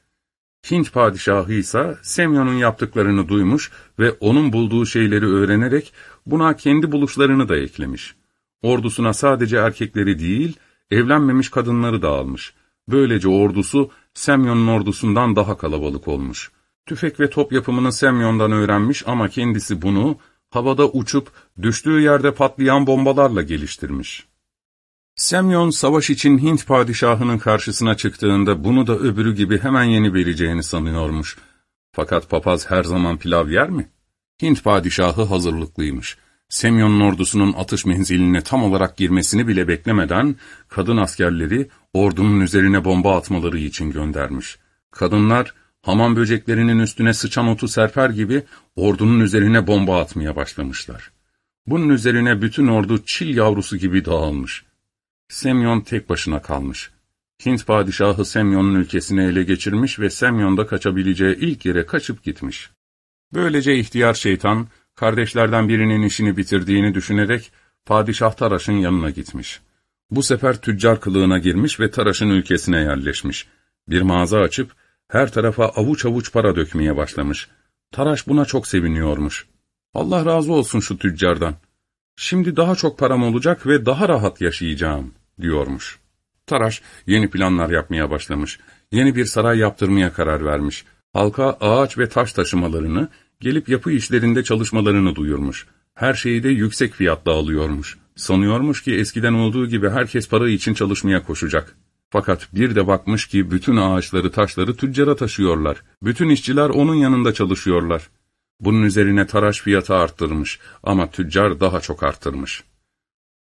Hint padişahı ise Semyon'un yaptıklarını duymuş ve onun bulduğu şeyleri öğrenerek buna kendi buluşlarını da eklemiş. Ordusuna sadece erkekleri değil, evlenmemiş kadınları da almış. Böylece ordusu Semyon'un ordusundan daha kalabalık olmuş. Tüfek ve top yapımını Semyon'dan öğrenmiş ama kendisi bunu havada uçup düştüğü yerde patlayan bombalarla geliştirmiş. Semyon savaş için Hint padişahının karşısına çıktığında bunu da öbürü gibi hemen yeni vereceğini sanıyormuş. Fakat papaz her zaman pilav yer mi? Hint padişahı hazırlıklıymış. Semyon'un ordusunun atış menziline tam olarak girmesini bile beklemeden kadın askerleri ordunun üzerine bomba atmaları için göndermiş. Kadınlar hamam böceklerinin üstüne sıçan otu serper gibi ordunun üzerine bomba atmaya başlamışlar. Bunun üzerine bütün ordu çil yavrusu gibi dağılmış. Semyon tek başına kalmış. Hint padişahı Semyon'un ülkesini ele geçirmiş ve Semyon da kaçabileceği ilk yere kaçıp gitmiş. Böylece ihtiyar şeytan, kardeşlerden birinin işini bitirdiğini düşünerek padişah Taraş'ın yanına gitmiş. Bu sefer tüccar kılığına girmiş ve Taraş'ın ülkesine yerleşmiş. Bir mağaza açıp her tarafa avuç avuç para dökmeye başlamış. Taraş buna çok seviniyormuş. Allah razı olsun şu tüccardan. Şimdi daha çok param olacak ve daha rahat yaşayacağım, diyormuş. Taraş yeni planlar yapmaya başlamış. Yeni bir saray yaptırmaya karar vermiş. Halka ağaç ve taş taşımalarını, gelip yapı işlerinde çalışmalarını duyurmuş. Her şeyi de yüksek fiyatla alıyormuş. Sanıyormuş ki eskiden olduğu gibi herkes para için çalışmaya koşacak. Fakat bir de bakmış ki bütün ağaçları taşları tüccara taşıyorlar. Bütün işçiler onun yanında çalışıyorlar. Bunun üzerine taraş fiyatı arttırmış ama tüccar daha çok arttırmış.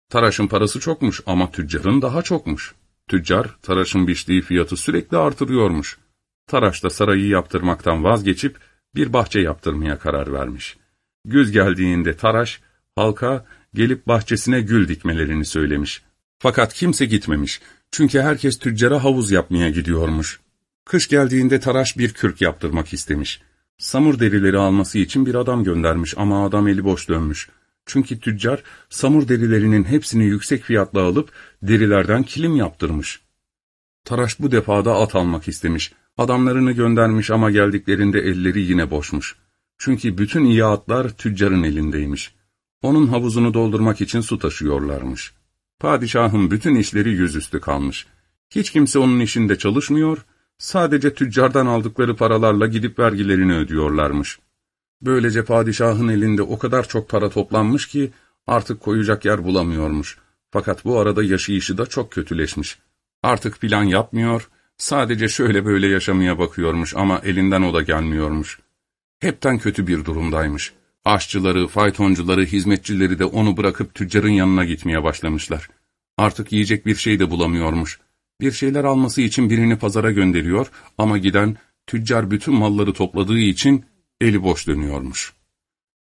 Taraşın parası çokmuş ama tüccarın daha çokmuş. Tüccar, taraşın biçtiği fiyatı sürekli artırıyormuş. Taraş da sarayı yaptırmaktan vazgeçip bir bahçe yaptırmaya karar vermiş. Güz geldiğinde Taraş, halka gelip bahçesine gül dikmelerini söylemiş. Fakat kimse gitmemiş. Çünkü herkes tüccara havuz yapmaya gidiyormuş. Kış geldiğinde Taraş bir kürk yaptırmak istemiş. Samur derileri alması için bir adam göndermiş ama adam eli boş dönmüş. Çünkü tüccar samur derilerinin hepsini yüksek fiyatla alıp derilerden kilim yaptırmış. Taraş bu defada at almak istemiş. Adamlarını göndermiş ama geldiklerinde elleri yine boşmuş. Çünkü bütün iyi atlar tüccarın elindeymiş. Onun havuzunu doldurmak için su taşıyorlarmış. Padişahın bütün işleri yüzüstü kalmış. Hiç kimse onun işinde çalışmıyor, sadece tüccardan aldıkları paralarla gidip vergilerini ödüyorlarmış. Böylece padişahın elinde o kadar çok para toplanmış ki artık koyacak yer bulamıyormuş. Fakat bu arada yaşayışı da çok kötüleşmiş. Artık plan yapmıyor, sadece şöyle böyle yaşamaya bakıyormuş ama elinden o da gelmiyormuş. Hepten kötü bir durumdaymış. Aşçıları, faytoncuları, hizmetçileri de onu bırakıp tüccarın yanına gitmeye başlamışlar. Artık yiyecek bir şey de bulamıyormuş. Bir şeyler alması için birini pazara gönderiyor ama giden tüccar bütün malları topladığı için eli boş dönüyormuş.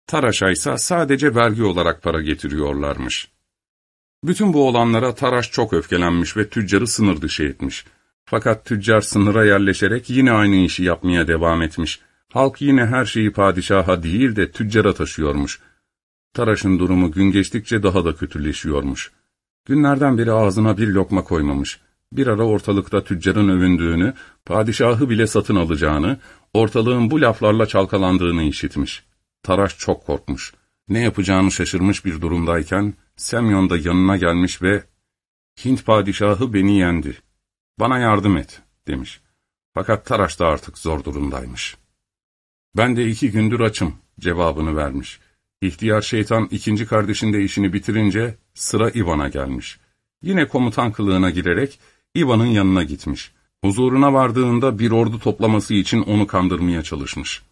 Taraş'a ise sadece vergi olarak para getiriyorlarmış. Bütün bu olanlara Taraş çok öfkelenmiş ve tüccarı sınır dışı etmiş. Fakat tüccar sınıra yerleşerek yine aynı işi yapmaya devam etmiş. Halk yine her şeyi padişaha değil de tüccara taşıyormuş. Taraş'ın durumu gün geçtikçe daha da kötüleşiyormuş. Günlerden beri ağzına bir lokma koymamış. Bir ara ortalıkta tüccarın övündüğünü, padişahı bile satın alacağını, ortalığın bu laflarla çalkalandığını işitmiş. Taraş çok korkmuş. Ne yapacağını şaşırmış bir durumdayken, Semyon da yanına gelmiş ve ''Hint padişahı beni yendi. Bana yardım et.'' demiş. Fakat Taraş da artık zor durumdaymış. ''Ben de iki gündür açım.'' cevabını vermiş. İhtiyar şeytan ikinci kardeşin de işini bitirince sıra Ivan'a gelmiş. Yine komutan kılığına girerek Ivan'ın yanına gitmiş. Huzuruna vardığında bir ordu toplaması için onu kandırmaya çalışmış.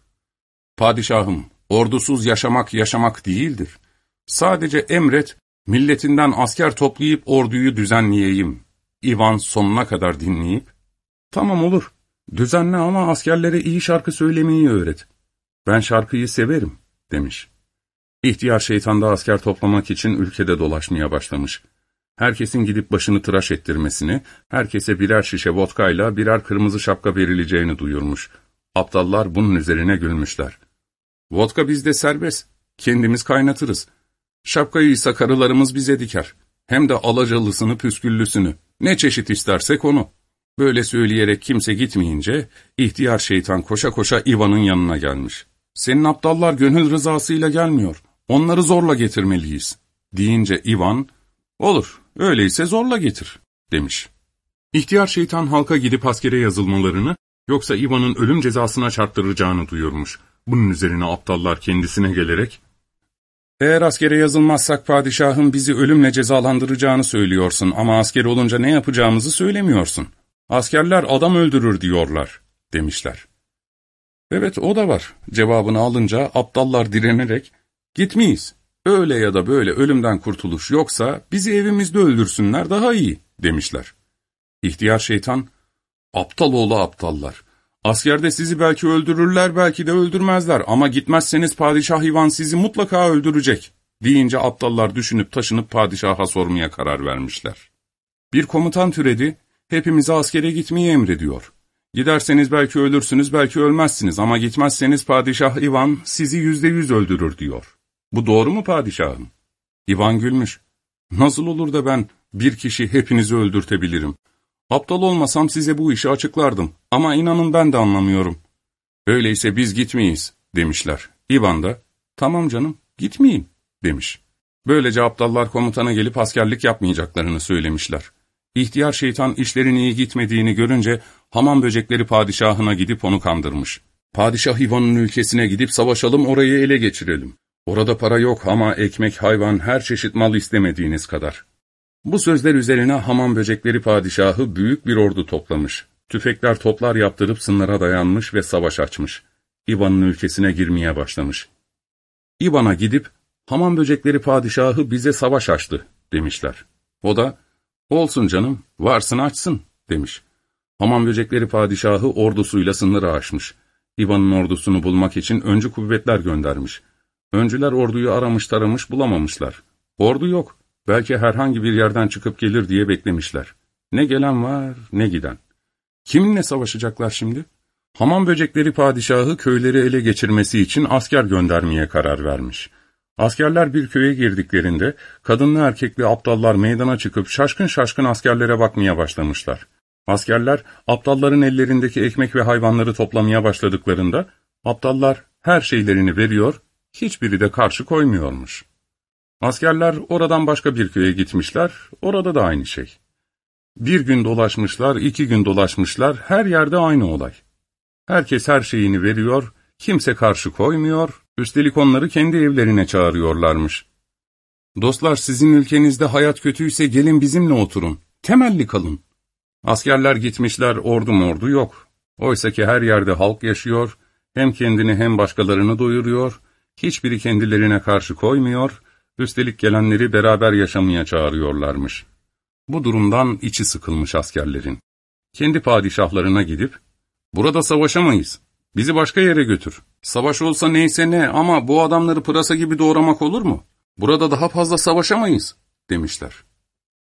''Padişahım, ordusuz yaşamak yaşamak değildir. Sadece emret, milletinden asker toplayıp orduyu düzenleyeyim.'' Ivan sonuna kadar dinleyip, ''Tamam olur, düzenle ama askerlere iyi şarkı söylemeyi öğret. Ben şarkıyı severim.'' demiş. İhtiyar şeytan da asker toplamak için ülkede dolaşmaya başlamış. Herkesin gidip başını tıraş ettirmesini, herkese birer şişe vodkayla birer kırmızı şapka verileceğini duyurmuş. Aptallar bunun üzerine gülmüşler. Vodka bizde serbest, kendimiz kaynatırız. Şapkayı ise karılarımız bize diker. Hem de alacalısını püsküllüsünü. Ne çeşit istersek onu. Böyle söyleyerek kimse gitmeyince, ihtiyar şeytan koşa koşa Ivan'ın yanına gelmiş. Senin aptallar gönül rızasıyla gelmiyor. Onları zorla getirmeliyiz. Deyince Ivan, olur öyleyse zorla getir demiş. İhtiyar şeytan halka gidip askere yazılmalarını, yoksa Ivan'ın ölüm cezasına çarptıracağını duyurmuş. Bunun üzerine aptallar kendisine gelerek, eğer askere yazılmazsak padişahın bizi ölümle cezalandıracağını söylüyorsun ama asker olunca ne yapacağımızı söylemiyorsun. Askerler adam öldürür diyorlar, demişler. Evet o da var. Cevabını alınca aptallar direnerek, gitmeyiz. Öyle ya da böyle ölümden kurtuluş yoksa bizi evimizde öldürsünler daha iyi, demişler. İhtiyar şeytan, aptal oğlu aptallar. Askerde sizi belki öldürürler, belki de öldürmezler ama gitmezseniz padişah Ivan sizi mutlaka öldürecek, deyince aptallar düşünüp taşınıp padişaha sormaya karar vermişler. Bir komutan türedi, hepimize askere gitmeyi emrediyor. Giderseniz belki ölürsünüz, belki ölmezsiniz ama gitmezseniz padişah Ivan sizi yüzde yüz öldürür diyor. Bu doğru mu padişahım? Ivan gülmüş. Nasıl olur da ben bir kişi hepinizi öldürtebilirim? Aptal olmasam size bu işi açıklardım ama inanın ben de anlamıyorum. Öyleyse biz gitmeyiz demişler. İvan da tamam canım gitmeyin demiş. Böylece aptallar komutana gelip askerlik yapmayacaklarını söylemişler. İhtiyar şeytan işlerin iyi gitmediğini görünce hamam böcekleri padişahına gidip onu kandırmış. Padişah Ivan'ın ülkesine gidip savaşalım orayı ele geçirelim. Orada para yok ama ekmek, hayvan, her çeşit mal istemediğiniz kadar. Bu sözler üzerine hamam böcekleri padişahı büyük bir ordu toplamış. Tüfekler toplar yaptırıp sınıra dayanmış ve savaş açmış. İvan'ın ülkesine girmeye başlamış. İvan'a gidip, hamam böcekleri padişahı bize savaş açtı demişler. O da, olsun canım, varsın açsın demiş. Hamam böcekleri padişahı ordusuyla sınırı aşmış. İvan'ın ordusunu bulmak için öncü kuvvetler göndermiş. Öncüler orduyu aramış taramış bulamamışlar. Ordu yok. Belki herhangi bir yerden çıkıp gelir diye beklemişler. Ne gelen var ne giden. Kiminle savaşacaklar şimdi? Hamam böcekleri padişahı köyleri ele geçirmesi için asker göndermeye karar vermiş. Askerler bir köye girdiklerinde kadınlı erkekli aptallar meydana çıkıp şaşkın şaşkın askerlere bakmaya başlamışlar. Askerler aptalların ellerindeki ekmek ve hayvanları toplamaya başladıklarında aptallar her şeylerini veriyor, hiçbiri de karşı koymuyormuş. Askerler oradan başka bir köye gitmişler, orada da aynı şey. Bir gün dolaşmışlar, iki gün dolaşmışlar, her yerde aynı olay. Herkes her şeyini veriyor, kimse karşı koymuyor, üstelik onları kendi evlerine çağırıyorlarmış. Dostlar sizin ülkenizde hayat kötüyse gelin bizimle oturun, temelli kalın. Askerler gitmişler, ordu mordu yok. Oysa ki her yerde halk yaşıyor, hem kendini hem başkalarını doyuruyor, hiçbiri kendilerine karşı koymuyor, üstelik gelenleri beraber yaşamaya çağırıyorlarmış. Bu durumdan içi sıkılmış askerlerin. Kendi padişahlarına gidip, ''Burada savaşamayız, bizi başka yere götür. Savaş olsa neyse ne ama bu adamları pırasa gibi doğramak olur mu? Burada daha fazla savaşamayız.'' demişler.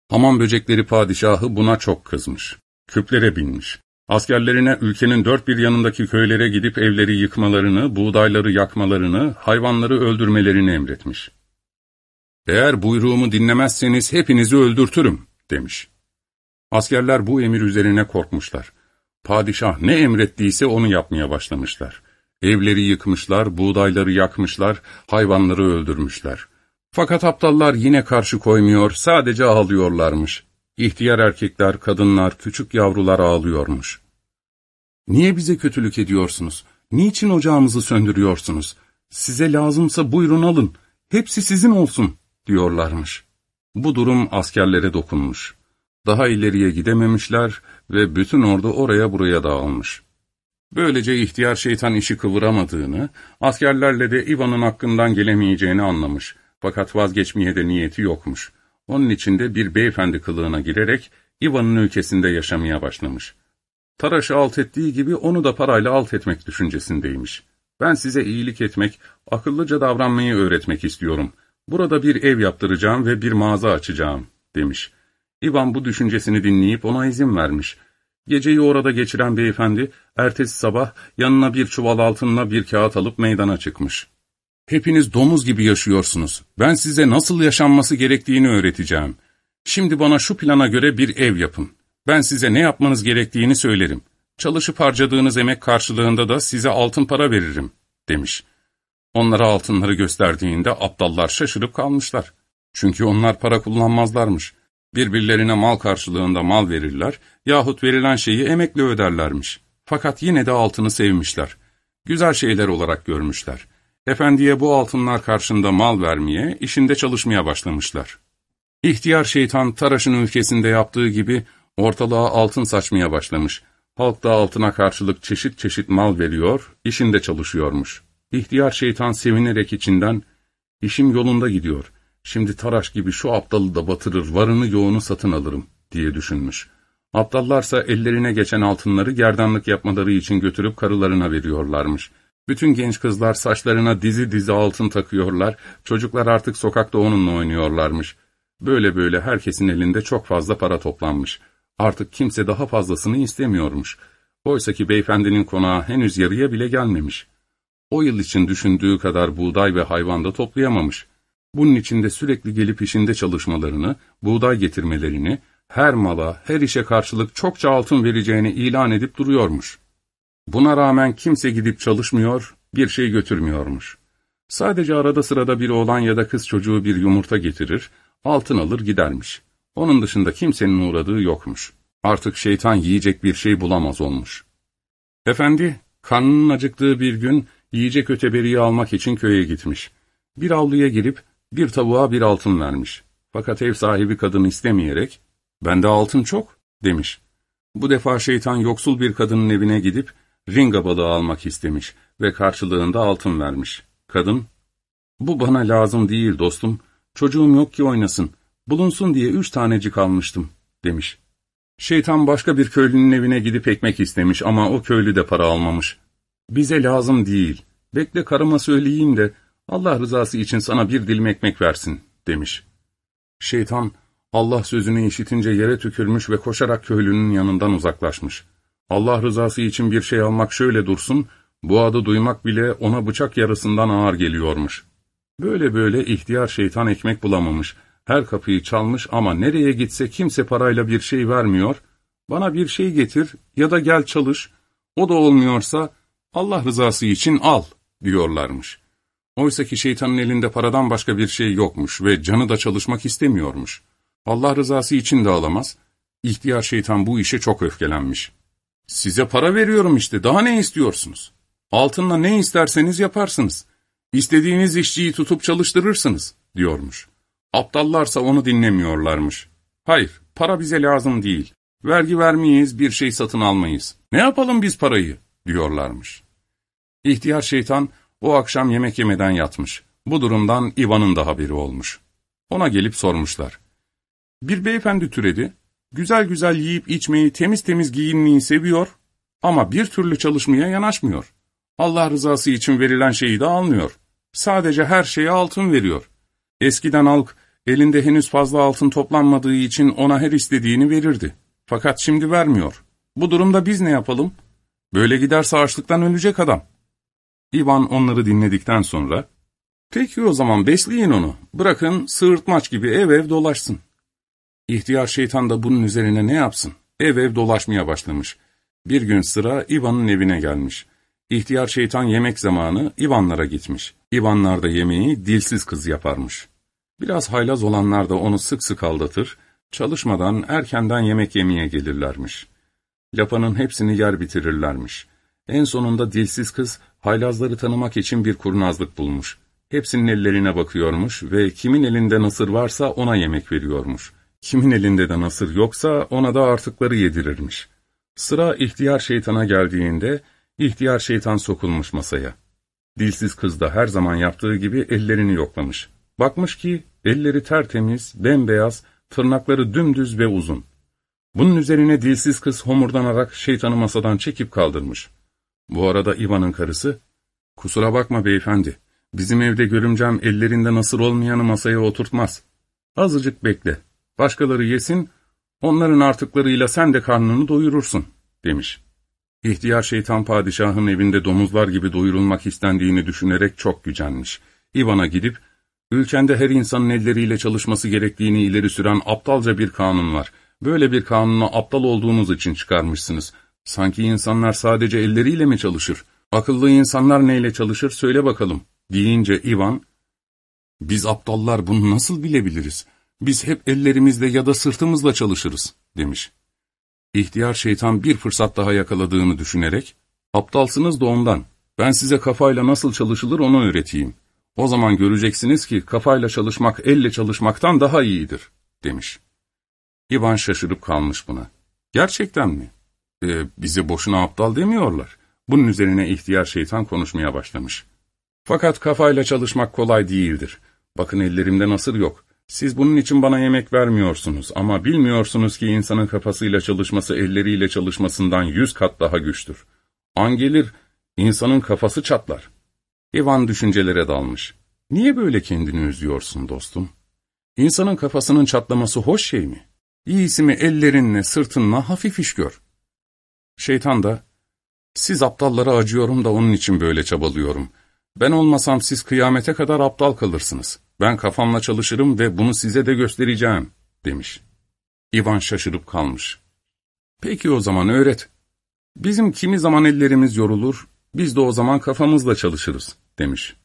Hamam böcekleri padişahı buna çok kızmış. Küplere binmiş. Askerlerine ülkenin dört bir yanındaki köylere gidip evleri yıkmalarını, buğdayları yakmalarını, hayvanları öldürmelerini emretmiş. ''Eğer buyruğumu dinlemezseniz hepinizi öldürtürüm.'' demiş. Askerler bu emir üzerine korkmuşlar. Padişah ne emrettiyse onu yapmaya başlamışlar. Evleri yıkmışlar, buğdayları yakmışlar, hayvanları öldürmüşler. Fakat aptallar yine karşı koymuyor, sadece ağlıyorlarmış. İhtiyar erkekler, kadınlar, küçük yavrular ağlıyormuş. ''Niye bize kötülük ediyorsunuz? Niçin ocağımızı söndürüyorsunuz? Size lazımsa buyurun alın, hepsi sizin olsun.'' diyorlarmış. Bu durum askerlere dokunmuş. Daha ileriye gidememişler ve bütün ordu oraya buraya dağılmış. Böylece ihtiyar şeytan işi kıvıramadığını, askerlerle de Ivan'ın hakkından gelemeyeceğini anlamış. Fakat vazgeçmeye de niyeti yokmuş. Onun için de bir beyefendi kılığına girerek Ivan'ın ülkesinde yaşamaya başlamış. Taraş'ı alt ettiği gibi onu da parayla alt etmek düşüncesindeymiş. Ben size iyilik etmek, akıllıca davranmayı öğretmek istiyorum. Burada bir ev yaptıracağım ve bir mağaza açacağım, demiş. İvan bu düşüncesini dinleyip ona izin vermiş. Geceyi orada geçiren beyefendi, ertesi sabah yanına bir çuval altınla bir kağıt alıp meydana çıkmış. Hepiniz domuz gibi yaşıyorsunuz. Ben size nasıl yaşanması gerektiğini öğreteceğim. Şimdi bana şu plana göre bir ev yapın. Ben size ne yapmanız gerektiğini söylerim. Çalışıp harcadığınız emek karşılığında da size altın para veririm, demiş. Onlara altınları gösterdiğinde aptallar şaşırıp kalmışlar. Çünkü onlar para kullanmazlarmış. Birbirlerine mal karşılığında mal verirler yahut verilen şeyi emekle öderlermiş. Fakat yine de altını sevmişler. Güzel şeyler olarak görmüşler. Efendiye bu altınlar karşında mal vermeye, işinde çalışmaya başlamışlar. İhtiyar şeytan Taraş'ın ülkesinde yaptığı gibi ortalığa altın saçmaya başlamış. Halk da altına karşılık çeşit çeşit mal veriyor, işinde çalışıyormuş. İhtiyar şeytan sevinerek içinden, işim yolunda gidiyor, şimdi Taraş gibi şu aptalı da batırır, varını yoğunu satın alırım diye düşünmüş. Aptallarsa ellerine geçen altınları gerdanlık yapmaları için götürüp karılarına veriyorlarmış. Bütün genç kızlar saçlarına dizi dizi altın takıyorlar, çocuklar artık sokakta onunla oynuyorlarmış. Böyle böyle herkesin elinde çok fazla para toplanmış. Artık kimse daha fazlasını istemiyormuş. Oysa ki beyefendinin konağı henüz yarıya bile gelmemiş. O yıl için düşündüğü kadar buğday ve hayvan da toplayamamış. Bunun için de sürekli gelip işinde çalışmalarını, buğday getirmelerini, her mala, her işe karşılık çokça altın vereceğini ilan edip duruyormuş. Buna rağmen kimse gidip çalışmıyor, bir şey götürmüyormuş. Sadece arada sırada bir oğlan ya da kız çocuğu bir yumurta getirir, altın alır gidermiş. Onun dışında kimsenin uğradığı yokmuş. Artık şeytan yiyecek bir şey bulamaz olmuş. Efendi, karnının acıktığı bir gün yiyecek öteberiyi almak için köye gitmiş. Bir avluya girip bir tavuğa bir altın vermiş. Fakat ev sahibi kadın istemeyerek, ''Bende altın çok.'' demiş. Bu defa şeytan yoksul bir kadının evine gidip ringa balığı almak istemiş ve karşılığında altın vermiş. Kadın, ''Bu bana lazım değil dostum, çocuğum yok ki oynasın, bulunsun diye üç tanecik almıştım.'' demiş. Şeytan başka bir köylünün evine gidip ekmek istemiş ama o köylü de para almamış. ''Bize lazım değil, bekle karıma söyleyeyim de Allah rızası için sana bir dilim ekmek versin.'' demiş. Şeytan, Allah sözünü işitince yere tükürmüş ve koşarak köylünün yanından uzaklaşmış. Allah rızası için bir şey almak şöyle dursun, bu adı duymak bile ona bıçak yarısından ağır geliyormuş. Böyle böyle ihtiyar şeytan ekmek bulamamış, her kapıyı çalmış ama nereye gitse kimse parayla bir şey vermiyor, bana bir şey getir ya da gel çalış, o da olmuyorsa Allah rızası için al diyorlarmış. Oysa ki şeytanın elinde paradan başka bir şey yokmuş ve canı da çalışmak istemiyormuş. Allah rızası için de alamaz. İhtiyar şeytan bu işe çok öfkelenmiş. Size para veriyorum işte, daha ne istiyorsunuz? Altınla ne isterseniz yaparsınız. İstediğiniz işçiyi tutup çalıştırırsınız, diyormuş. Aptallarsa onu dinlemiyorlarmış. Hayır, para bize lazım değil. Vergi vermeyiz, bir şey satın almayız. Ne yapalım biz parayı, diyorlarmış. İhtiyar şeytan o akşam yemek yemeden yatmış. Bu durumdan İvan'ın da haberi olmuş. Ona gelip sormuşlar. Bir beyefendi türedi, güzel güzel yiyip içmeyi, temiz temiz giyinmeyi seviyor ama bir türlü çalışmaya yanaşmıyor. Allah rızası için verilen şeyi de almıyor. Sadece her şeye altın veriyor. Eskiden halk elinde henüz fazla altın toplanmadığı için ona her istediğini verirdi. Fakat şimdi vermiyor. Bu durumda biz ne yapalım? Böyle giderse açlıktan ölecek adam. İvan onları dinledikten sonra, ''Peki o zaman besleyin onu, bırakın sığırtmaç gibi ev ev dolaşsın.'' İhtiyar şeytan da bunun üzerine ne yapsın? Ev ev dolaşmaya başlamış. Bir gün sıra İvan'ın evine gelmiş. İhtiyar şeytan yemek zamanı İvanlara gitmiş. İvanlar da yemeği dilsiz kız yaparmış. Biraz haylaz olanlar da onu sık sık aldatır, çalışmadan erkenden yemek yemeye gelirlermiş. Lapanın hepsini yer bitirirlermiş. En sonunda dilsiz kız haylazları tanımak için bir kurnazlık bulmuş. Hepsinin ellerine bakıyormuş ve kimin elinde nasır varsa ona yemek veriyormuş. Kimin elinde de nasır yoksa ona da artıkları yedirirmiş. Sıra ihtiyar şeytana geldiğinde ihtiyar şeytan sokulmuş masaya. Dilsiz kız da her zaman yaptığı gibi ellerini yoklamış. Bakmış ki elleri tertemiz, bembeyaz, tırnakları dümdüz ve uzun. Bunun üzerine dilsiz kız homurdanarak şeytanı masadan çekip kaldırmış. Bu arada İvan'ın karısı, ''Kusura bakma beyefendi, bizim evde görümcem ellerinde nasır olmayanı masaya oturtmaz. Azıcık bekle, başkaları yesin, onların artıklarıyla sen de karnını doyurursun.'' demiş. İhtiyar şeytan padişahın evinde domuzlar gibi doyurulmak istendiğini düşünerek çok gücenmiş. İvan'a gidip, ''Ülkende her insanın elleriyle çalışması gerektiğini ileri süren aptalca bir kanun var. Böyle bir kanunu aptal olduğunuz için çıkarmışsınız.'' Sanki insanlar sadece elleriyle mi çalışır? Akıllı insanlar neyle çalışır söyle bakalım, deyince Ivan, biz aptallar bunu nasıl bilebiliriz? Biz hep ellerimizle ya da sırtımızla çalışırız, demiş. İhtiyar şeytan bir fırsat daha yakaladığını düşünerek, aptalsınız da ondan, ben size kafayla nasıl çalışılır onu öğreteyim. O zaman göreceksiniz ki kafayla çalışmak elle çalışmaktan daha iyidir, demiş. İvan şaşırıp kalmış buna. Gerçekten mi? e, bizi boşuna aptal demiyorlar. Bunun üzerine ihtiyar şeytan konuşmaya başlamış. Fakat kafayla çalışmak kolay değildir. Bakın ellerimde nasır yok. Siz bunun için bana yemek vermiyorsunuz ama bilmiyorsunuz ki insanın kafasıyla çalışması elleriyle çalışmasından yüz kat daha güçtür. An gelir, insanın kafası çatlar. Ivan düşüncelere dalmış. Niye böyle kendini üzüyorsun dostum? İnsanın kafasının çatlaması hoş şey mi? İyisi mi ellerinle, sırtınla hafif iş gör. Şeytan da, siz aptallara acıyorum da onun için böyle çabalıyorum. Ben olmasam siz kıyamete kadar aptal kalırsınız. Ben kafamla çalışırım ve bunu size de göstereceğim, demiş. İvan şaşırıp kalmış. Peki o zaman öğret. Bizim kimi zaman ellerimiz yorulur, biz de o zaman kafamızla çalışırız, demiş.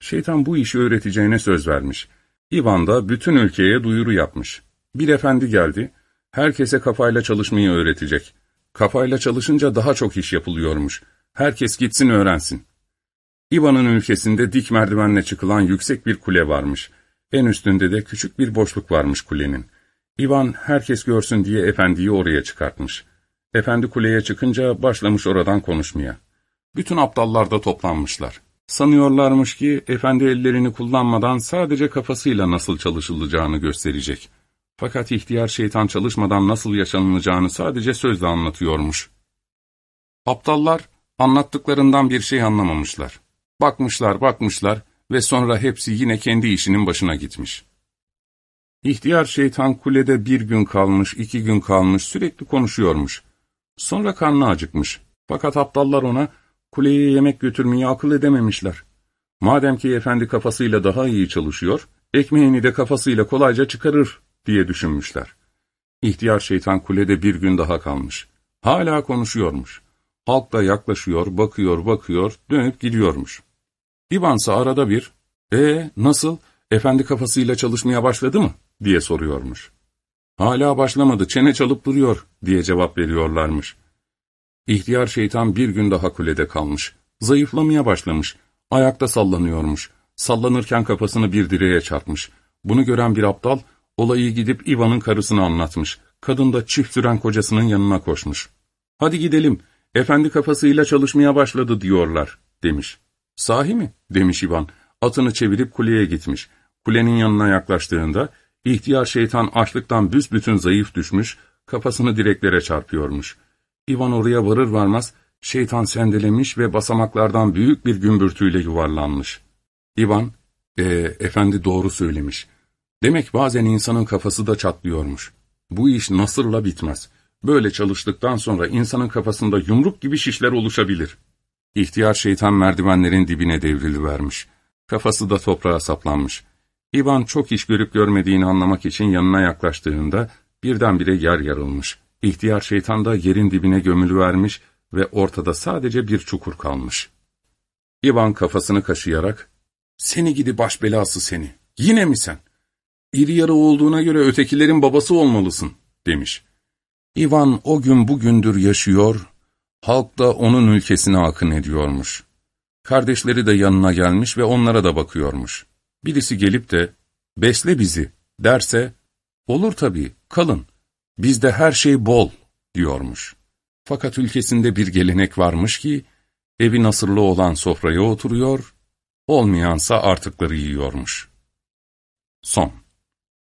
Şeytan bu işi öğreteceğine söz vermiş. İvan da bütün ülkeye duyuru yapmış. Bir efendi geldi, herkese kafayla çalışmayı öğretecek. Kafayla çalışınca daha çok iş yapılıyormuş. Herkes gitsin öğrensin. İvan'ın ülkesinde dik merdivenle çıkılan yüksek bir kule varmış. En üstünde de küçük bir boşluk varmış kulenin. İvan herkes görsün diye efendiyi oraya çıkartmış. Efendi kuleye çıkınca başlamış oradan konuşmaya. Bütün aptallar da toplanmışlar. Sanıyorlarmış ki efendi ellerini kullanmadan sadece kafasıyla nasıl çalışılacağını gösterecek. Fakat ihtiyar şeytan çalışmadan nasıl yaşanılacağını sadece sözle anlatıyormuş. Aptallar anlattıklarından bir şey anlamamışlar. Bakmışlar bakmışlar ve sonra hepsi yine kendi işinin başına gitmiş. İhtiyar şeytan kulede bir gün kalmış, iki gün kalmış, sürekli konuşuyormuş. Sonra karnı acıkmış. Fakat aptallar ona kuleye yemek götürmeyi akıl edememişler. Madem ki efendi kafasıyla daha iyi çalışıyor, ekmeğini de kafasıyla kolayca çıkarır diye düşünmüşler. İhtiyar şeytan kulede bir gün daha kalmış. Hala konuşuyormuş. Halk da yaklaşıyor, bakıyor, bakıyor, dönüp gidiyormuş. İvansa arada bir, ''Ee, nasıl, efendi kafasıyla çalışmaya başladı mı?'' diye soruyormuş. ''Hala başlamadı, çene çalıp duruyor.'' diye cevap veriyorlarmış. İhtiyar şeytan bir gün daha kulede kalmış. Zayıflamaya başlamış. Ayakta sallanıyormuş. Sallanırken kafasını bir direğe çarpmış. Bunu gören bir aptal, olayı gidip Ivan'ın karısına anlatmış. Kadın da çift süren kocasının yanına koşmuş. ''Hadi gidelim, efendi kafasıyla çalışmaya başladı.'' diyorlar, demiş. ''Sahi mi?'' demiş Ivan. Atını çevirip kuleye gitmiş. Kulenin yanına yaklaştığında, ihtiyar şeytan açlıktan büsbütün zayıf düşmüş, kafasını direklere çarpıyormuş. Ivan oraya varır varmaz, şeytan sendelemiş ve basamaklardan büyük bir gümbürtüyle yuvarlanmış. Ivan, e, efendi doğru söylemiş. Demek bazen insanın kafası da çatlıyormuş. Bu iş nasırla bitmez. Böyle çalıştıktan sonra insanın kafasında yumruk gibi şişler oluşabilir. İhtiyar şeytan merdivenlerin dibine devrilivermiş. Kafası da toprağa saplanmış. İvan çok iş görüp görmediğini anlamak için yanına yaklaştığında birdenbire yer yarılmış. İhtiyar şeytan da yerin dibine gömülüvermiş ve ortada sadece bir çukur kalmış. İvan kafasını kaşıyarak, ''Seni gidi baş belası seni, yine mi sen? İri yarı olduğuna göre ötekilerin babası olmalısın.'' demiş. İvan o gün bugündür yaşıyor, halk da onun ülkesine akın ediyormuş. Kardeşleri de yanına gelmiş ve onlara da bakıyormuş. Birisi gelip de, ''Besle bizi.'' derse, ''Olur tabii, kalın, bizde her şey bol.'' diyormuş. Fakat ülkesinde bir gelenek varmış ki, evi nasırlı olan sofraya oturuyor, olmayansa artıkları yiyormuş. Son